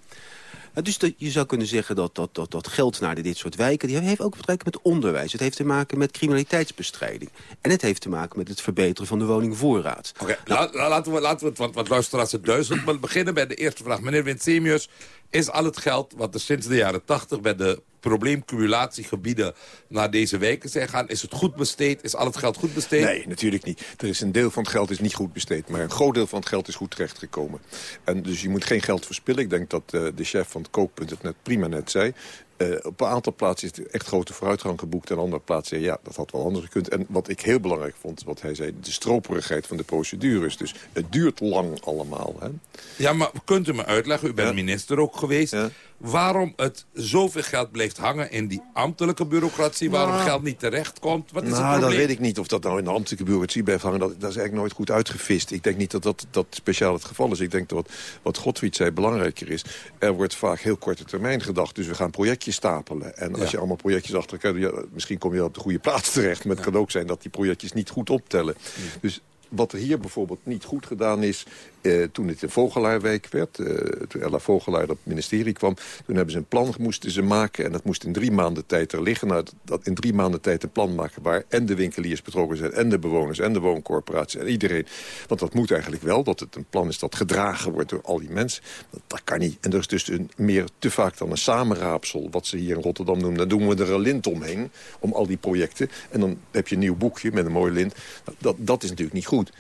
Nou, dus dat, je zou kunnen zeggen dat dat, dat, dat geld naar dit soort wijken... die heeft ook te maken met onderwijs. Het heeft te maken met criminaliteitsbestrijding. En het heeft te maken met het verbeteren van de woningvoorraad. Oké, la- laten, we, laten we het, want, want luisteraars het duizend... Beginnen bij de eerste vraag. Meneer Winsemius, is al het geld wat er sinds de jaren tachtig... bij de probleemcumulatiegebieden naar deze wijken zijn gaan... is het goed besteed? Is al het geld goed besteed? Nee, natuurlijk niet. Er is een deel van het geld is niet goed besteed. Maar een groot deel van het geld is goed terechtgekomen. En dus je moet geen geld verspillen. Ik denk dat eh, de chef van het kookpunt het net prima net zei. Eh, op een aantal plaatsen is er echt grote vooruitgang geboekt. En andere plaatsen, ja, dat had wel anders gekund. En wat ik heel belangrijk vond, wat hij zei... de stroperigheid van de procedures. Dus het duurt lang allemaal. Hè? Ja, maar kunt u me uitleggen, u bent minister ook geweest... waarom het zoveel geld blijft hangen in die ambtelijke bureaucratie... waarom Nou, geld niet terecht komt? Wat is het nou, probleem? dat weet ik niet of dat nou in de ambtelijke bureaucratie blijft hangen. Dat, dat is eigenlijk nooit goed uitgevist. Ik denk niet dat dat, dat speciaal het geval is. Ik denk dat wat, wat Godfried zei belangrijker is. Er wordt vaak heel korte termijn gedacht. Dus we gaan projectjes stapelen. En als Ja. je allemaal projectjes achter elkaar. Ja, misschien kom je wel op de goede plaats terecht. Maar het kan ook zijn dat die projectjes niet goed optellen. Dus wat er hier bijvoorbeeld niet goed gedaan is... eh, toen het een Vogelaarwijk werd, eh, toen Ella Vogelaar op het ministerie kwam... toen hebben ze een plan moesten ze maken en dat moest in drie maanden tijd er liggen. Nou, dat in drie maanden tijd een plan maken waar en de winkeliers betrokken zijn... en de bewoners en de wooncorporaties en iedereen. Want dat moet eigenlijk wel, dat het een plan is dat gedragen wordt door al die mensen. Dat, dat kan niet. En er is dus een, meer te vaak dan een samenraapsel, wat ze hier in Rotterdam noemen. Dan doen we er een lint omheen, om al die projecten. En dan heb je een nieuw boekje met een mooie lint. Nou, Dat, dat is natuurlijk niet goed.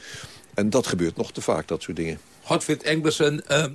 En dat gebeurt nog te vaak, dat soort dingen. Godfried Engbersen, eh,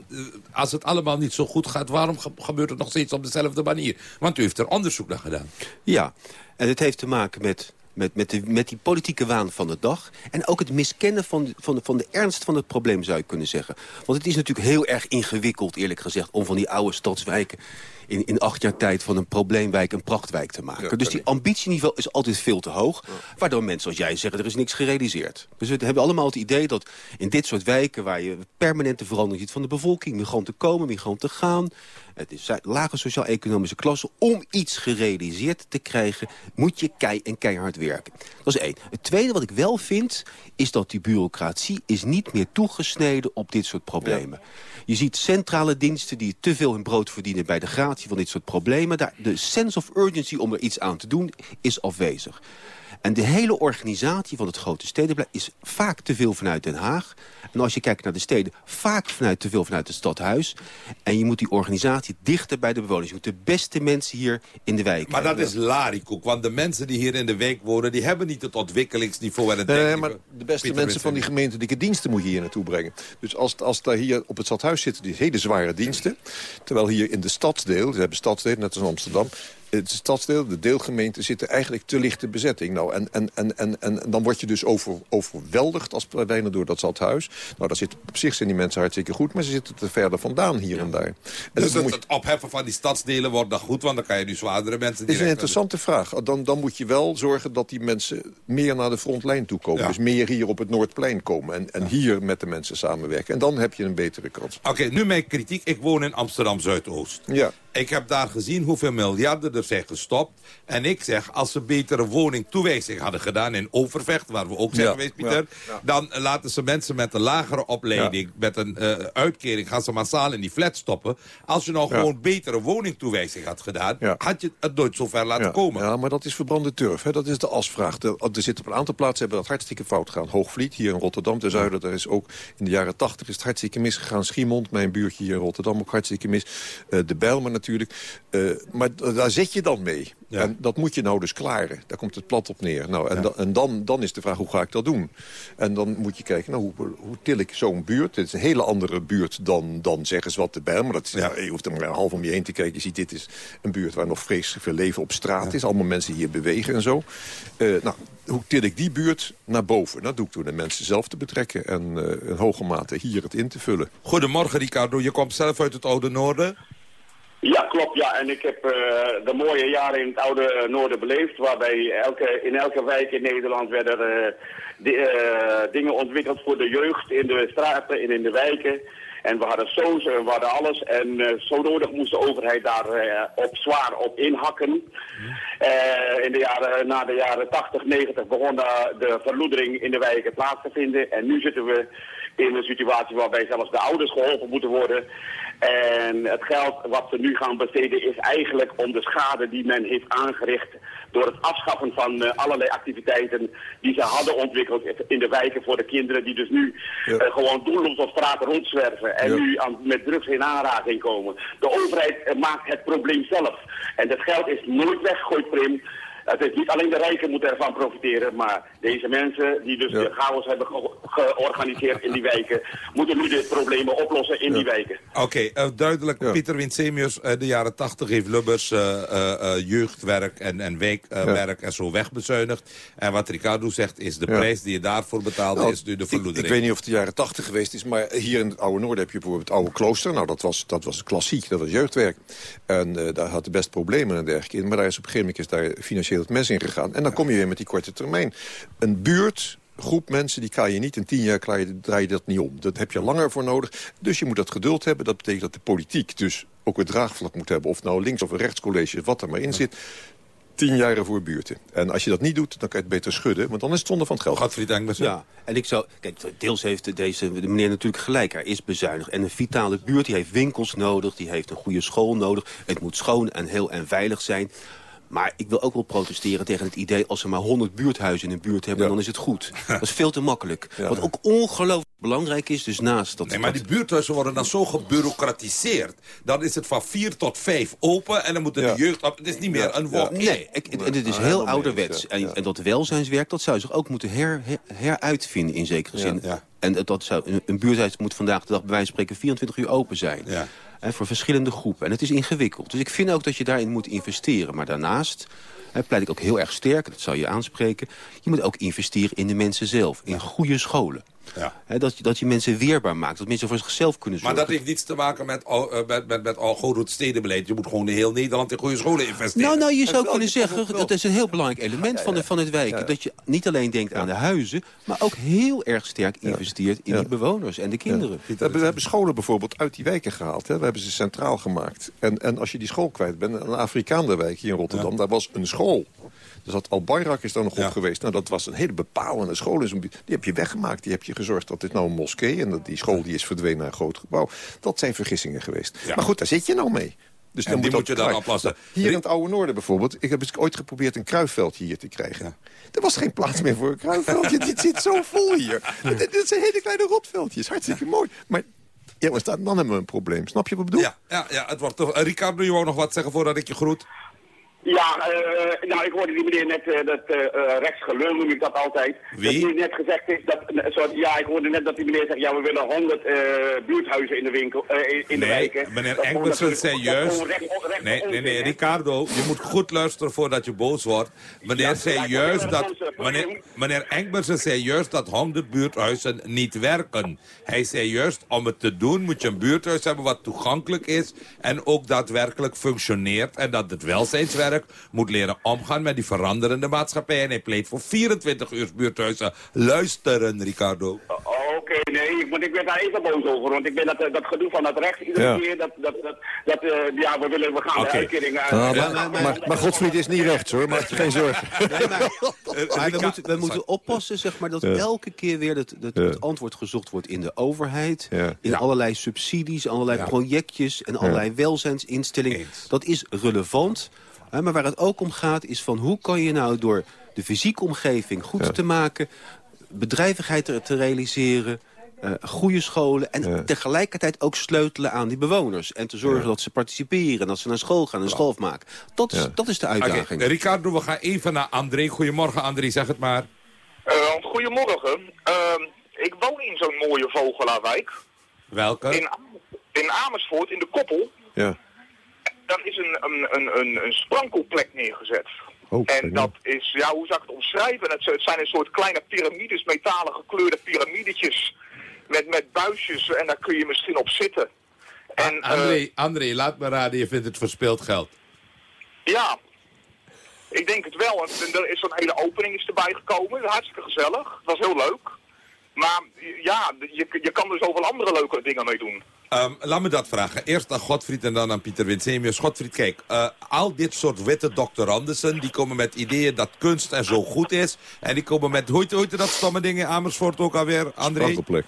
als het allemaal niet zo goed gaat... waarom ge- gebeurt het nog steeds op dezelfde manier? Want u heeft er onderzoek naar gedaan. Ja, en het heeft te maken met, met, met, de, met die politieke waan van de dag. En ook het miskennen van, de- van, de, van de ernst van het probleem, zou je kunnen zeggen. Want het is natuurlijk heel erg ingewikkeld, eerlijk gezegd... om van die oude stadswijken in, in acht jaar tijd van een probleemwijk een prachtwijk te maken. dus die ambitieniveau is altijd veel te hoog. Waardoor mensen als jij zeggen, er is niks gerealiseerd. Dus we hebben allemaal het idee dat in dit soort wijken... waar je permanente verandering ziet van de bevolking... migranten komen, migranten gaan... Het is lage sociaal-economische klasse. Om iets gerealiseerd te krijgen, moet je kei en keihard werken. Dat is één. Het tweede wat ik wel vind, is dat die bureaucratie is niet meer toegesneden op dit soort problemen. Je ziet centrale diensten die te veel hun brood verdienen bij de gratie van dit soort problemen. Daar, de sense of urgency om er iets aan te doen is afwezig. En de hele organisatie van het grote stedenbeleid is vaak te veel vanuit Den Haag. En als je kijkt naar de steden, vaak vanuit te veel vanuit het stadhuis. En je moet die organisatie dichter bij de bewoners. Je moet de beste mensen hier in de wijk Maar dat is larikoek, want de mensen die hier in de wijk wonen... die hebben niet het ontwikkelingsniveau en het Nee, denkniveau. maar de beste Pieter mensen van die Winston. gemeentelijke diensten moet je hier naartoe brengen. Dus als, als daar hier op het stadhuis zitten die hele zware diensten... terwijl hier in de stadsdeel, ze hebben stadsdeel, net als Amsterdam... Het stadsdeel, de deelgemeenten zitten eigenlijk te lichte bezetting. Nou, en, en, en, en, en dan word je dus over, overweldigd als bijna door dat stadhuis. Nou, dat zit, op zich zijn die mensen hartstikke goed... maar ze zitten te verder vandaan hier en daar. En Dus dat het, moet- het opheffen van die stadsdelen wordt dan goed... want dan kan je nu zwaardere mensen Het is een interessante vraag. Dan, dan moet je wel zorgen dat die mensen meer naar de frontlijn toe komen. Ja. Dus meer hier op het Noordplein komen. En, en hier met de mensen samenwerken. En dan heb je een betere kans. Oké, nu mijn kritiek. Ik woon in Amsterdam-Zuidoost. Ja. Ik heb daar gezien hoeveel miljarden er zijn gestopt. En ik zeg, als ze betere woningtoewijzing hadden gedaan in Overvecht... waar we ook zijn Ja, geweest, Pieter... ja, ja. dan laten ze mensen met een lagere opleiding... met een eh, uitkering, gaan ze massaal in die flat stoppen. Als je nou gewoon betere woningtoewijzing had gedaan... Had je het nooit zo ver laten komen. Ja, maar dat is verbrande turf. Hè. Dat is de asvraag. De, er zit op een aantal plaatsen hebben dat hartstikke fout gegaan. Hoogvliet, hier in Rotterdam, ten zuiden. Daar is ook in de jaren tachtig is het hartstikke misgegaan. Schiemond, mijn buurtje hier in Rotterdam, ook hartstikke mis. Eh, de Bijlmer natuurlijk. Eh, maar daar zit je dan mee. En dat moet je nou dus klaren. Daar komt het plat op neer. Nou, en da- en dan, dan is de vraag, hoe ga ik dat doen? En dan moet je kijken, nou, hoe, hoe til ik zo'n buurt? Het is een hele andere buurt dan, dan zeggen ze wat de Bijlmer. Dat is, ja, je hoeft er maar half om je heen te kijken. Je ziet, dit is een buurt waar nog vreselijk veel leven op straat is. Allemaal mensen hier bewegen en zo. Eh, nou, hoe til ik die buurt naar boven? Dat doe ik door de mensen zelf te betrekken. En eh in hoge mate hier het in te vullen. Goedemorgen, Ricardo. Je komt zelf uit het Oude Noorden. Ja, klopt. Ja. En ik heb eh, de mooie jaren in het oude Noorden beleefd. Waarbij elke, in elke wijk in Nederland werden eh, eh, dingen ontwikkeld voor de jeugd in de straten en in de wijken. En we hadden zo's en we hadden alles. En zo nodig moest de overheid daar op zwaar op inhakken. In de jaren, na de jaren 80, 90 begon de verloedering in de wijken plaats te vinden. En nu zitten we in een situatie waarbij zelfs de ouders geholpen moeten worden. En het geld wat ze nu gaan besteden is eigenlijk om de schade die men heeft aangericht door het afschaffen van eh, allerlei activiteiten die ze hadden ontwikkeld in de wijken voor de kinderen die dus nu eh, gewoon doelloos op straat rondzwerven en Ja. nu aan, met drugs in aanraking komen. De overheid eh, maakt het probleem zelf. En dat geld is nooit weggegooid, Prim. Het is niet alleen de rijken moeten ervan profiteren, maar deze mensen die dus de chaos hebben ge- georganiseerd in die wijken, moeten nu de problemen oplossen in die wijken. Oké, eh, duidelijk. Pieter Winsemius, eh, de jaren tachtig heeft Lubbers eh, eh, eh, jeugdwerk en, en wijkwerk en zo wegbezuinigd. En wat Ricardo zegt is de Ja. prijs die je daarvoor betaalde Nou, is nu de verloedering. ik weet niet of het de jaren tachtig geweest is, maar hier in het Oude Noorden heb je bijvoorbeeld het Oude Klooster. Nou, dat was, dat was klassiek, dat was jeugdwerk. En eh, daar had de best problemen en dergelijke in. Maar daar is op een gegeven moment is daar financieel het mes in gegaan. En dan kom je weer met die korte termijn. Een buurt, groep mensen, die kan je niet in tien jaar draai je, draai je dat niet om. Dat heb je langer voor nodig. Dus je moet dat geduld hebben. Dat betekent dat de politiek dus ook het draagvlak moet hebben. Of nou links of een rechtscollege, wat er maar in zit tien jaren voor buurten. En als je dat niet doet, dan kan je het beter schudden. Want dan is het zonde van het geld. Godfried Engbersen. Ja, en ik zou... Kijk, deels heeft deze de meneer natuurlijk gelijk. Er is bezuinigd. En een vitale buurt, die heeft winkels nodig. Die heeft een goede school nodig. Het moet schoon en heel en veilig zijn. Maar ik wil ook wel protesteren tegen het idee... als ze maar 100 buurthuizen in een buurt hebben, dan is het goed. <laughs> Dat is veel te makkelijk. Wat ook ongelooflijk belangrijk is, dus naast dat... Nee, maar die buurthuizen worden dan zo gebureaucratiseerd. Dan is het van vier tot vijf open en dan moet de jeugd... op. Het is niet meer een woord. Nee, ik, en het is heel ouderwets. En, en dat welzijnswerk, dat zou zich ook moeten her, her- heruitvinden in zekere Ja, zin. ja. En dat zou, een, een buurthuis moet vandaag de dag bij wijze van spreken 24 uur open zijn. Hè, voor verschillende groepen. En het is ingewikkeld. Dus ik vind ook dat je daarin moet investeren. Maar daarnaast pleit ik ook heel erg sterk, dat zou je aanspreken... je moet ook investeren in de mensen zelf. In goede scholen. Ja. Dat, je- dat je mensen weerbaar maakt. Dat mensen voor zichzelf kunnen Maar zorgen. dat heeft niets te maken met, al- eh, met, met, met al goed stedenbeleid. Je moet gewoon in heel Nederland in goede scholen investeren. Nou, nou, je zou kunnen zeggen, dat is een heel belangrijk element van, de, van het wijken. Dat je niet alleen denkt aan de huizen, maar ook heel erg sterk investeert in die bewoners en de kinderen. We hebben, we hebben scholen bijvoorbeeld uit die wijken gehaald. Hè. We hebben ze centraal gemaakt. En, en als je die school kwijt bent, een Afrikaanderwijk hier in Rotterdam... daar was een school. Dus dat Al Bayrak is daar nog op geweest. Nou, dat was een hele bepalende school. in bu- Die heb je weggemaakt. Die heb je gezorgd dat dit nou een moskee... en dat die school die is verdwenen naar een groot gebouw. Dat zijn vergissingen geweest. Maar goed, daar zit je nou mee. Dus En die moet je dan klaar. oplossen. Hier in het Oude Noorden bijvoorbeeld. Ik heb eens ooit geprobeerd een kruifveldje hier te krijgen. Er was geen plaats meer voor een kruifveldje. <laughs> Dit zit zo vol hier. Dit, zijn hele kleine rotveldjes. Hartstikke mooi. Maar jongens, dan dan hebben we een probleem. Snap je wat ik bedoel? Ja, ja, ja het wordt toch... Ricardo, je wou nog wat zeggen voordat ik je groet? Ja, eh, nou, ik hoorde die meneer net, eh, dat rechtsgelul noem ik dat altijd. Wie? Dat hij net gezegd is, dat, ja, ik hoorde net dat die meneer zegt, ja, we willen 100 eh, buurthuizen in de winkel, eh, in- in de Nee, wijken. meneer natuurlijk- zei juist... Nee, nee, nee? Ricardo, je moet goed luisteren voordat je boos wordt. Meneer Ja, zei ja, juist dat... Meneer, meneer zei juist dat 100 buurthuizen niet werken. Hij zei juist, om het te doen moet je een buurthuis hebben wat toegankelijk is... en ook daadwerkelijk functioneert. En dat het welzijnswerk moet leren omgaan met die veranderende maatschappij. En hij pleit voor 24 uur buurthuizen. Luisteren, Ricardo. Oké, nee, ik, want ik werd daar even boos over, want ik ben dat, eh, dat gedoe van het recht iedere Ja. keer, dat, dat, dat, dat eh, ja, we willen, we gaan Oké. de uitkering... eh, Ah, eh, maar, maar, maar, Godfried is niet rechts hoor, maak je geen zorgen. <laughs> Maar we moeten, we moeten oppassen zeg maar, dat Ja. elke keer weer dat, dat Ja. het antwoord gezocht wordt in de overheid. Ja. In Ja. allerlei subsidies, allerlei Ja. projectjes en allerlei welzijnsinstellingen. Dat is relevant. Hè, maar waar het ook om gaat is van hoe kan je nou door de fysieke omgeving goed te maken... bedrijvigheid te, te realiseren... eh, goede scholen en tegelijkertijd ook sleutelen aan die bewoners. En te zorgen dat ze participeren en dat ze naar school gaan en school afmaken. Dat is, dat is de uitdaging. Oké, Ricardo, we gaan even naar André. Goedemorgen, André, zeg het maar. Eh, goedemorgen. Ehm, ik woon in zo'n mooie vogelaarwijk. Welke? In, in Amersfoort, in de Koppel. Ja. Daar is een, een, een, een, een sprankelplek neergezet. Oh, en dat is, ja, hoe zou ik het omschrijven? Het, het zijn een soort kleine piramides, metalen gekleurde piramidetjes. Met, met buisjes en daar kun je misschien op zitten. En, eh, André, André, laat me raden, je vindt het verspild geld. Ja, ik denk het wel. En er is zo'n hele opening is erbij gekomen. Hartstikke gezellig. Het was heel leuk. Maar ja, je, je kan er zoveel andere leuke dingen mee doen. Ehm, laat me dat vragen. Eerst aan Godfried en dan aan Pieter Winsemius. Godfried, kijk, eh, al dit soort witte doctorandussen... die komen met ideeën dat kunst en zo goed is. En die komen met, hoe heet, dat stomme ding in Amersfoort ook alweer, André? Sprankelplek.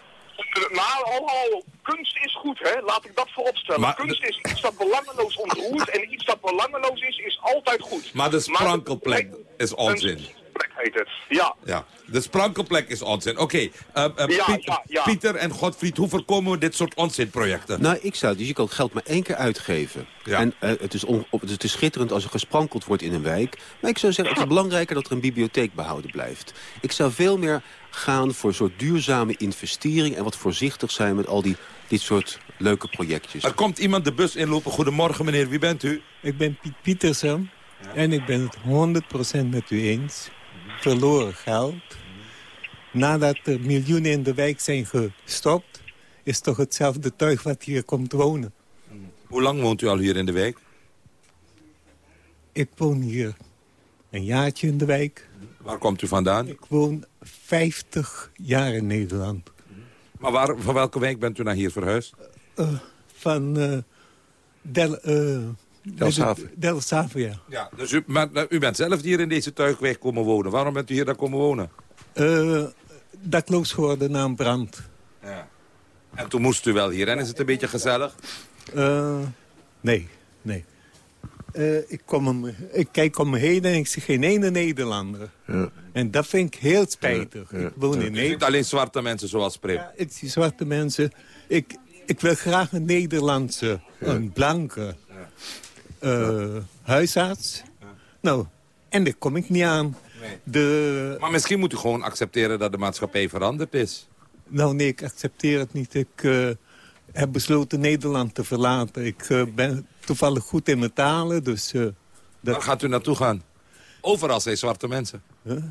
Maar al, al, kunst is goed, hè? Laat ik dat vooropstellen. Maar- kunst is iets dat belangeloos ontroert. en iets dat belangeloos is, is altijd goed. Maar de sprankelplek is onzin. Heet het. Ja. Ja, de sprankelplek is onzin. Oké, eh, eh, Ja, Piet- ja, ja. Pieter en Godfried, hoe voorkomen we dit soort onzinprojecten? Nou, ik zou, dus je kan het geld maar één keer uitgeven. En eh, het, is on- het is schitterend als er gesprankeld wordt in een wijk. Maar ik zou zeggen, het is belangrijker dat er een bibliotheek behouden blijft. Ik zou veel meer gaan voor een soort duurzame investering... en wat voorzichtig zijn met al die, dit soort leuke projectjes. Er komt iemand de bus inlopen. Goedemorgen meneer, wie bent u? Ik ben Piet Pietersen en ik ben het 100% met u eens. Verloren geld. Nadat er miljoenen in de wijk zijn gestopt... is toch hetzelfde tuig wat hier komt wonen. Hoe lang woont u al hier in de wijk? Ik woon hier een jaartje in de wijk. Waar komt u vandaan? Ik woon 50 jaar in Nederland. Maar waar, van welke wijk bent u naar hier verhuisd? Eh, van eh, Del, eh, Delfshaven. Delfshaven, ja. Ja, dus u, maar nou, u bent zelf hier in deze tuigweg komen wonen. Waarom bent u hier daar komen wonen? Uh, dakloos geworden na een brand. Ja. En toen moest u wel hier en is het een beetje gezellig? Uh, nee, nee. Uh, ik, kom om, ik kijk om me heen en ik zie geen ene Nederlander. Ja. En dat vind ik heel spijtig. Ja, ja. Ik woon in Nederland. alleen zwarte mensen zoals Prim? Ja, ik zie zwarte mensen. Ik, ik wil graag een Nederlandse, een blanke uh, huisarts. Nou, en daar kom ik niet aan. Nee. De... Maar misschien moet u gewoon accepteren dat de maatschappij veranderd is. Nou nee, ik accepteer het niet. Ik uh, heb besloten Nederland te verlaten. Ik uh, ben toevallig goed in mijn talen, dus... Uh, dat... Waar gaat u naartoe gaan? Overal zijn zwarte mensen. Huh?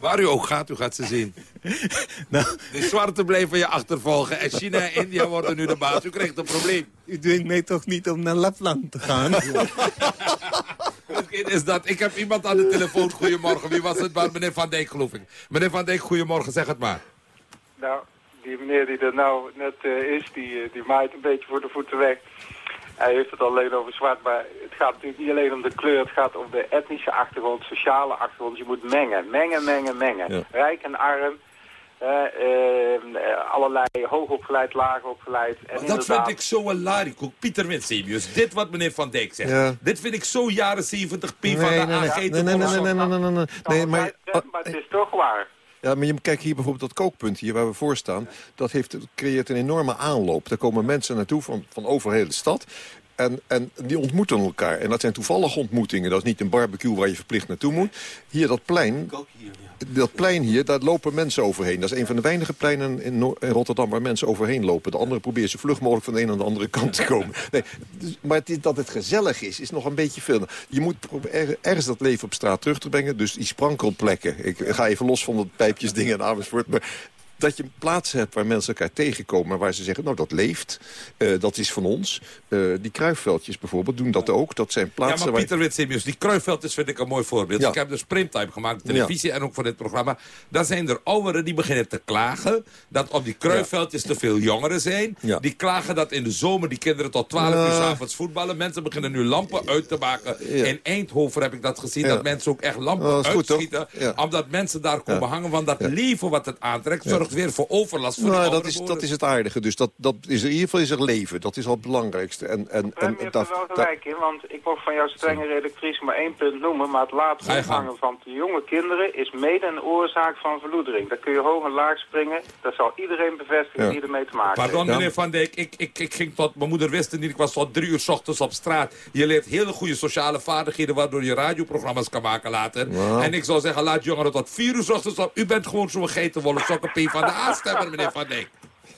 Waar u ook gaat, u gaat ze zien. <laughs> nou. De zwarte blijven je achtervolgen. En China en India worden nu de baas. U krijgt een probleem. U dwingt mij toch niet om naar Lapland te gaan? <laughs> Is dat... Ik heb iemand aan de telefoon. Goedemorgen. Wie was het? Maar meneer Van Dijk, geloof ik. Meneer Van Dijk, goedemorgen. Zeg het maar. Nou, die meneer die er nou net uh, is, die, die maait een beetje voor de voeten weg. Hij heeft het alleen over zwart, maar het gaat natuurlijk niet alleen om de kleur. Het gaat om de etnische achtergrond, sociale achtergrond. Je moet mengen, mengen, mengen, mengen. Rijk en arm. Uh, uh, allerlei hoogopgeleid, laagopgeleid. En dat inderdaad... vind ik zo een larikoek. Pieter Winsemius, dit wat meneer Van Dijk zegt. Ja. Dit vind ik zo jaren 70 P van de nee, nee, nee, nee, nee, nee, nee, nee, nee, nee, maar, maar het is toch waar. Ja, maar je kijkt hier bijvoorbeeld dat kookpunt hier waar we voor staan. Dat heeft, creëert een enorme aanloop. Daar komen mensen naartoe van, van over de stad. En, en die ontmoeten elkaar. En dat zijn toevallige ontmoetingen. Dat is niet een barbecue waar je verplicht naartoe moet. Hier dat plein, dat plein hier, daar lopen mensen overheen. Dat is een van de weinige pleinen in, in Rotterdam waar mensen overheen lopen. De anderen proberen zo vlug mogelijk van de een naar de andere kant te komen. <laughs> Nee, dus, maar het is, dat het gezellig is, is nog een beetje veel. Je moet er, ergens dat leven op straat terug te brengen. Dus die sprankelplekken. Ik ga even los van dat pijpjes dingen in Amersfoort. Maar dat je plaatsen hebt waar mensen elkaar tegenkomen... waar ze zeggen, nou, dat leeft, uh, dat is van ons. Uh, die kruifveldjes bijvoorbeeld doen dat ook. Dat zijn plaatsen ja, maar Pieter waar... Witsibius, die kruifveldjes vind ik een mooi voorbeeld. Ja. Ik heb dus Primtime gemaakt, televisie ja. en ook voor dit programma. Daar zijn er ouderen die beginnen te klagen... dat op die kruifveldjes te veel jongeren zijn. Die klagen dat in de zomer die kinderen tot 12 uur s avonds voetballen. Mensen beginnen nu lampen uit te maken. In Eindhoven heb ik dat gezien, dat mensen ook echt lampen oh, uitschieten. Goed, omdat mensen daar komen hangen van dat leven wat het aantrekt. Zorgt weer voor overlast voor nou, dat is, dat is het aardige. Dus dat, dat is, in ieder geval is er leven. Dat is al het belangrijkste. En, en, en, je hebt er wel gelijk in, want ik mocht van jouw strenge redactrice maar één punt noemen. Maar het laten ophangen van de jonge kinderen is mede een oorzaak van verloedering. Daar kun je hoog en laag springen. Dat zal iedereen bevestigen ja. die ermee te maken Pardon, heeft. meneer Van Dijk. Ik, ik, ik ging tot, mijn moeder wist het niet. Ik was tot drie uur s ochtends op straat. Je leert hele goede sociale vaardigheden waardoor je radioprogramma's kan maken later. Wow. En ik zou zeggen, laat jongeren tot vier uur s ochtends op. U bent gewoon zo'n geitenwolle sokken P van de aanstemmer, meneer Van Dijk.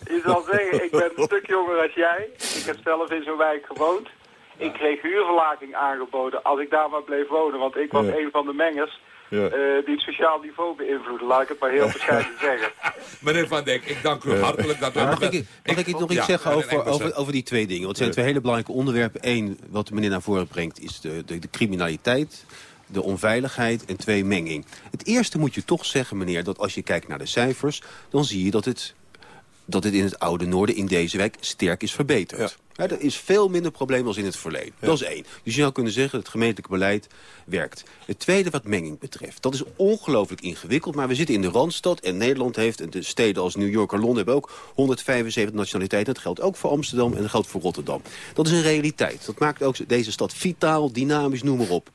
Je zal zeggen, ik ben een stuk jonger als jij. Ik heb zelf in zo'n wijk gewoond. Ik kreeg huurverlaging aangeboden als ik daar maar bleef wonen. Want ik was ja. een van de mengers ja. uh, die het sociaal niveau beïnvloeden. Laat ik het maar heel <laughs> bescheiden zeggen. Meneer Van Dijk, ik dank u hartelijk. Dat ja, mag, ik, mag ik nog iets ja, zeggen over, over, over die twee dingen? Want het zijn twee hele belangrijke onderwerpen. Eén, wat de meneer naar voren brengt, is de, de, de criminaliteit de onveiligheid en twee, menging. Het eerste moet je toch zeggen, meneer, dat als je kijkt naar de cijfers... dan zie je dat het, dat het in het oude noorden, in deze wijk, sterk is verbeterd. Ja. er is veel minder probleem als in het verleden. Ja. Dat is één. Dus je zou kunnen zeggen, het gemeentelijk beleid werkt. Het tweede wat menging betreft. Dat is ongelooflijk ingewikkeld, maar we zitten in de Randstad... en Nederland heeft, en de steden als New York en Londen hebben ook... 175 nationaliteiten. Dat geldt ook voor Amsterdam en dat geldt voor Rotterdam. Dat is een realiteit. Dat maakt ook deze stad vitaal, dynamisch, noem maar op.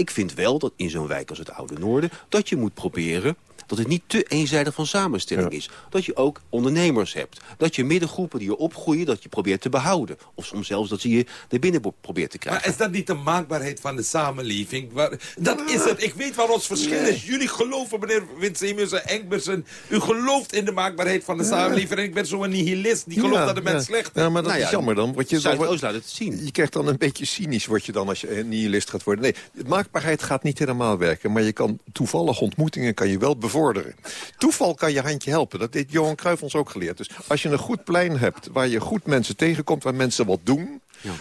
Ik vind wel dat in zo'n wijk als het Oude Noorden... dat je moet proberen dat het niet te eenzijdig van samenstelling ja. is. Dat je ook ondernemers hebt. Dat je middengroepen die je opgroeien, dat je probeert te behouden. Of soms zelfs dat je je er binnen probeert te krijgen. Maar is dat niet de maakbaarheid van de samenleving? Dat is het. Ik weet waar ons verschil is. Jullie geloven, meneer Winsemius en Engbersen... u gelooft in de maakbaarheid van de samenleving. En ik ben zo'n nihilist die gelooft dat de mens slecht is. Ja, maar dat nou is jammer dan. Word je, Zuidoost laat het zien. Je krijgt dan een beetje cynisch word je dan als je een nihilist gaat worden. Nee, maakbaarheid gaat niet helemaal werken. Maar je kan toevallig ontmoetingen kan je wel bevorderen Toeval kan je handje helpen. Dat heeft Johan Cruijff ons ook geleerd. Dus als je een goed plein hebt waar je goed mensen tegenkomt... waar mensen wat doen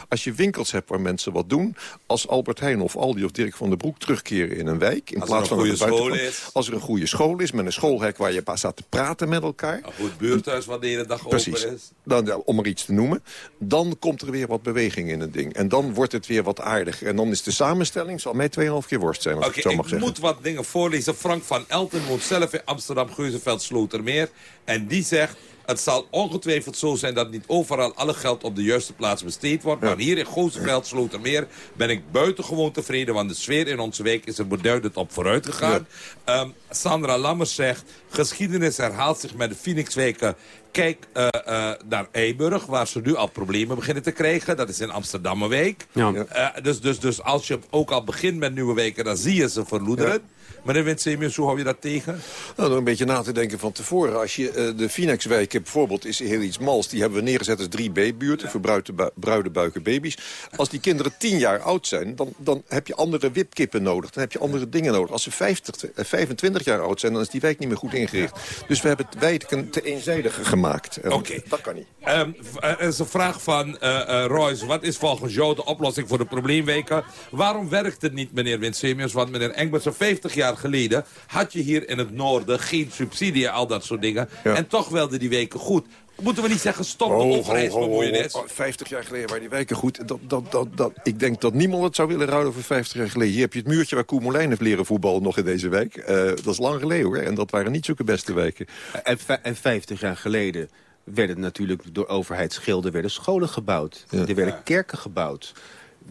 Als je winkels hebt waar mensen wat doen... als Albert Heijn of Aldi of Dirk van der Broek terugkeren in een wijk... in Als plaats er een van de school is. Als er een goede school is met een schoolhek waar je staat te praten met elkaar... Een goed buurthuis wat de hele dag Precies. open is. Dan, ja, om er iets te noemen. Dan komt er weer wat beweging in het ding. En dan wordt het weer wat aardiger. En dan is de samenstelling, zal mij 2,5 keer worst zijn, als ik zo mag ik zeggen. moet wat dingen voorlezen. Frank van Elten woont zelf in Amsterdam, Geuzenveld, Slotermeer. En die zegt, het zal ongetwijfeld zo zijn dat niet overal alle geld op de juiste plaats besteed wordt. Maar hier in Geuzenveld, Slotermeer ben ik buitengewoon tevreden. Want de sfeer in onze wijk is er beduidend op vooruit gegaan. Ehm, Sandra Lammers zegt... geschiedenis herhaalt zich met de Phoenixweken. Kijk uh, uh, naar Eiburg, waar ze nu al problemen beginnen te krijgen. Dat is in Amsterdammerweek. Ja. Uh, dus, dus, dus als je ook al begint met nieuwe weken, dan zie je ze verloederen. Ja. Meneer Wintemius, hoe hou je dat tegen? Nou, door een beetje na te denken van tevoren. Als je de Phoenixwijken bijvoorbeeld is heel iets mals. Die hebben we neergezet als 3B-buurten voor bruide, buiken baby's. Als die kinderen 10 jaar oud zijn, dan, dan heb je andere wipkippen nodig. Dan heb je andere dingen nodig. Als ze 50, 25 ja jaar oud zijn... dan is die wijk niet meer goed ingericht. Dus we hebben het wijken te eenzijdig gemaakt. Oké. Dat kan niet. Um, er is een vraag van eh, eh, Royce. Wat is volgens jou de oplossing voor de probleemweken Waarom werkt het niet, meneer Winsemius? Want meneer Engbert, zo'n 50 jaar geleden... had je hier in het noorden geen subsidie, al dat soort dingen. En toch wilden die weken goed. Moeten we niet zeggen, stop de overheidsbemoeienis? oh, oh, oh, 50 jaar geleden waren die wijken goed. Dat, dat, dat, dat, ik denk dat niemand het zou willen ruilen voor 50 jaar geleden. Hier heb je het muurtje waar Koen heeft leren voetballen nog in deze wijk. Eh, dat is lang geleden hoor. En dat waren niet zulke beste wijken. En, en 50 jaar geleden werden natuurlijk door overheidsschilden werden scholen gebouwd. Er werden kerken gebouwd.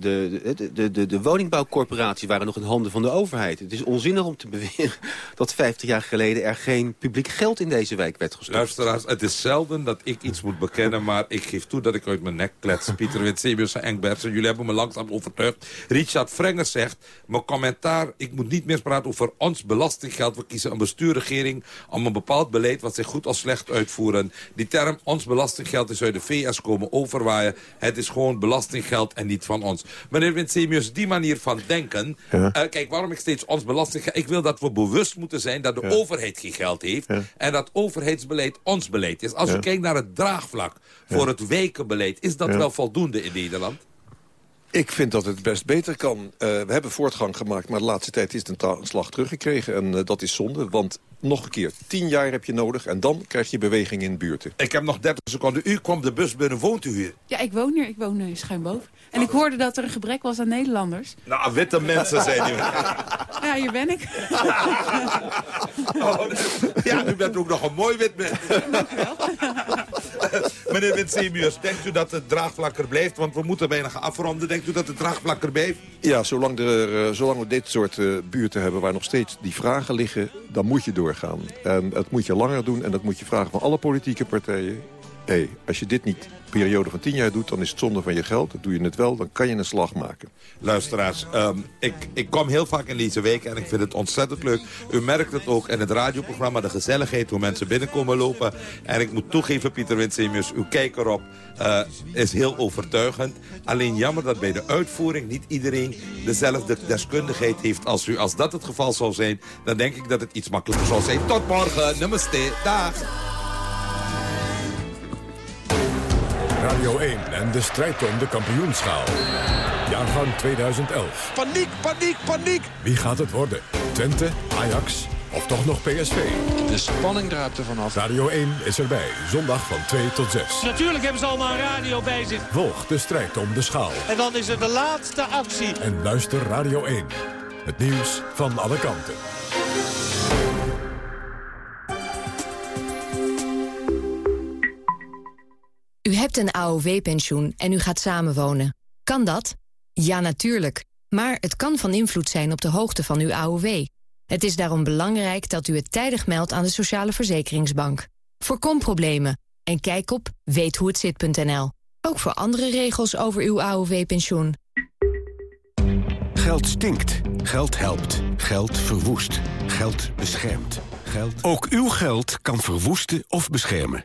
De, de, de, de, de woningbouwcorporaties waren nog in handen van de overheid. Het is onzinnig om te beweren <laughs> dat 50 jaar geleden er geen publiek geld in deze wijk werd gestopt. Luisteraars, het is zelden dat ik iets moet bekennen... maar ik geef toe dat ik uit mijn nek klets. <laughs> Pieter Winsemius en Engbersen, jullie hebben me langzaam overtuigd. Richard Frenger zegt, mijn commentaar... ik moet niet meer praten over ons belastinggeld. We kiezen een bestuurregering om een bepaald beleid... wat zich goed of slecht uitvoeren. Die term ons belastinggeld is uit de VS komen overwaaien. Het is gewoon belastinggeld en niet van ons. Meneer Winsemius, die manier van denken... Ja. eh, kijk, waarom ik steeds ons belastinggeld... ik wil dat we bewust moeten zijn dat de Ja. overheid geen geld heeft... en dat overheidsbeleid ons beleid is. Als je kijkt naar het draagvlak voor het wijkenbeleid... is dat wel voldoende in Nederland? Ik vind dat het best beter kan. Eh, we hebben voortgang gemaakt, maar de laatste tijd is het een, slag teruggekregen. En eh, dat is zonde, want nog een keer, tien jaar heb je nodig... en dan krijg je beweging in buurten. Ik heb nog 30 seconden. U kwam de bus binnen. Woont u hier? Ja, ik woon hier. Ik woon uh, schuin boven. En ik hoorde dat er een gebrek was aan Nederlanders. Nou, witte mensen zijn die. <laughs> Ja, hier ben ik. <laughs> Oh, ja, u bent ook nog een mooi wit mens. <laughs> Meneer Winsemius, denkt u dat het draagvlak er blijft? Want we moeten bijna gaan afronden. Denkt u dat het draagvlak er blijft? Ja, zolang, er, eh, zolang we dit soort eh, buurten hebben waar nog steeds die vragen liggen... dan moet je doorgaan. En dat moet je langer doen en dat moet je vragen van alle politieke partijen. Hé, als je dit niet periode van tien jaar doet, dan is het zonde van je geld. Doe je het wel, dan kan je een slag maken. Luisteraars, ehm, ik, ik kom heel vaak in deze week en ik vind het ontzettend leuk. U merkt het ook in het radioprogramma, de gezelligheid, hoe mensen binnenkomen lopen. En ik moet toegeven, Pieter Winsemius, uw kijk erop eh, is heel overtuigend. Alleen jammer dat bij de uitvoering niet iedereen dezelfde deskundigheid heeft als u. Als dat het geval zou zijn, dan denk ik dat het iets makkelijker zou zijn. Tot morgen, namaste, dag. Radio 1 en de strijd om de kampioenschaal. Jaargang 2011. Paniek, paniek, paniek! Wie gaat het worden? Twente, Ajax of toch nog PSV? De spanning druipt er vanaf. Radio 1 is erbij, zondag van 2 tot 6. Natuurlijk hebben ze allemaal een radio bij zich. Volg de strijd om de schaal. En dan is er de laatste actie. En luister Radio 1. Het nieuws van alle kanten. U hebt een AOW-pensioen en u gaat samenwonen. Kan dat? Ja, natuurlijk. Maar het kan van invloed zijn op de hoogte van uw AOW. Het is daarom belangrijk dat u het tijdig meldt aan de Sociale Verzekeringsbank. Voorkom problemen en kijk op weethoehetzit.nl. Ook voor andere regels over uw AOW-pensioen. Geld stinkt. Geld helpt. Geld verwoest. Geld beschermt. Geld... Ook uw geld kan verwoesten of beschermen.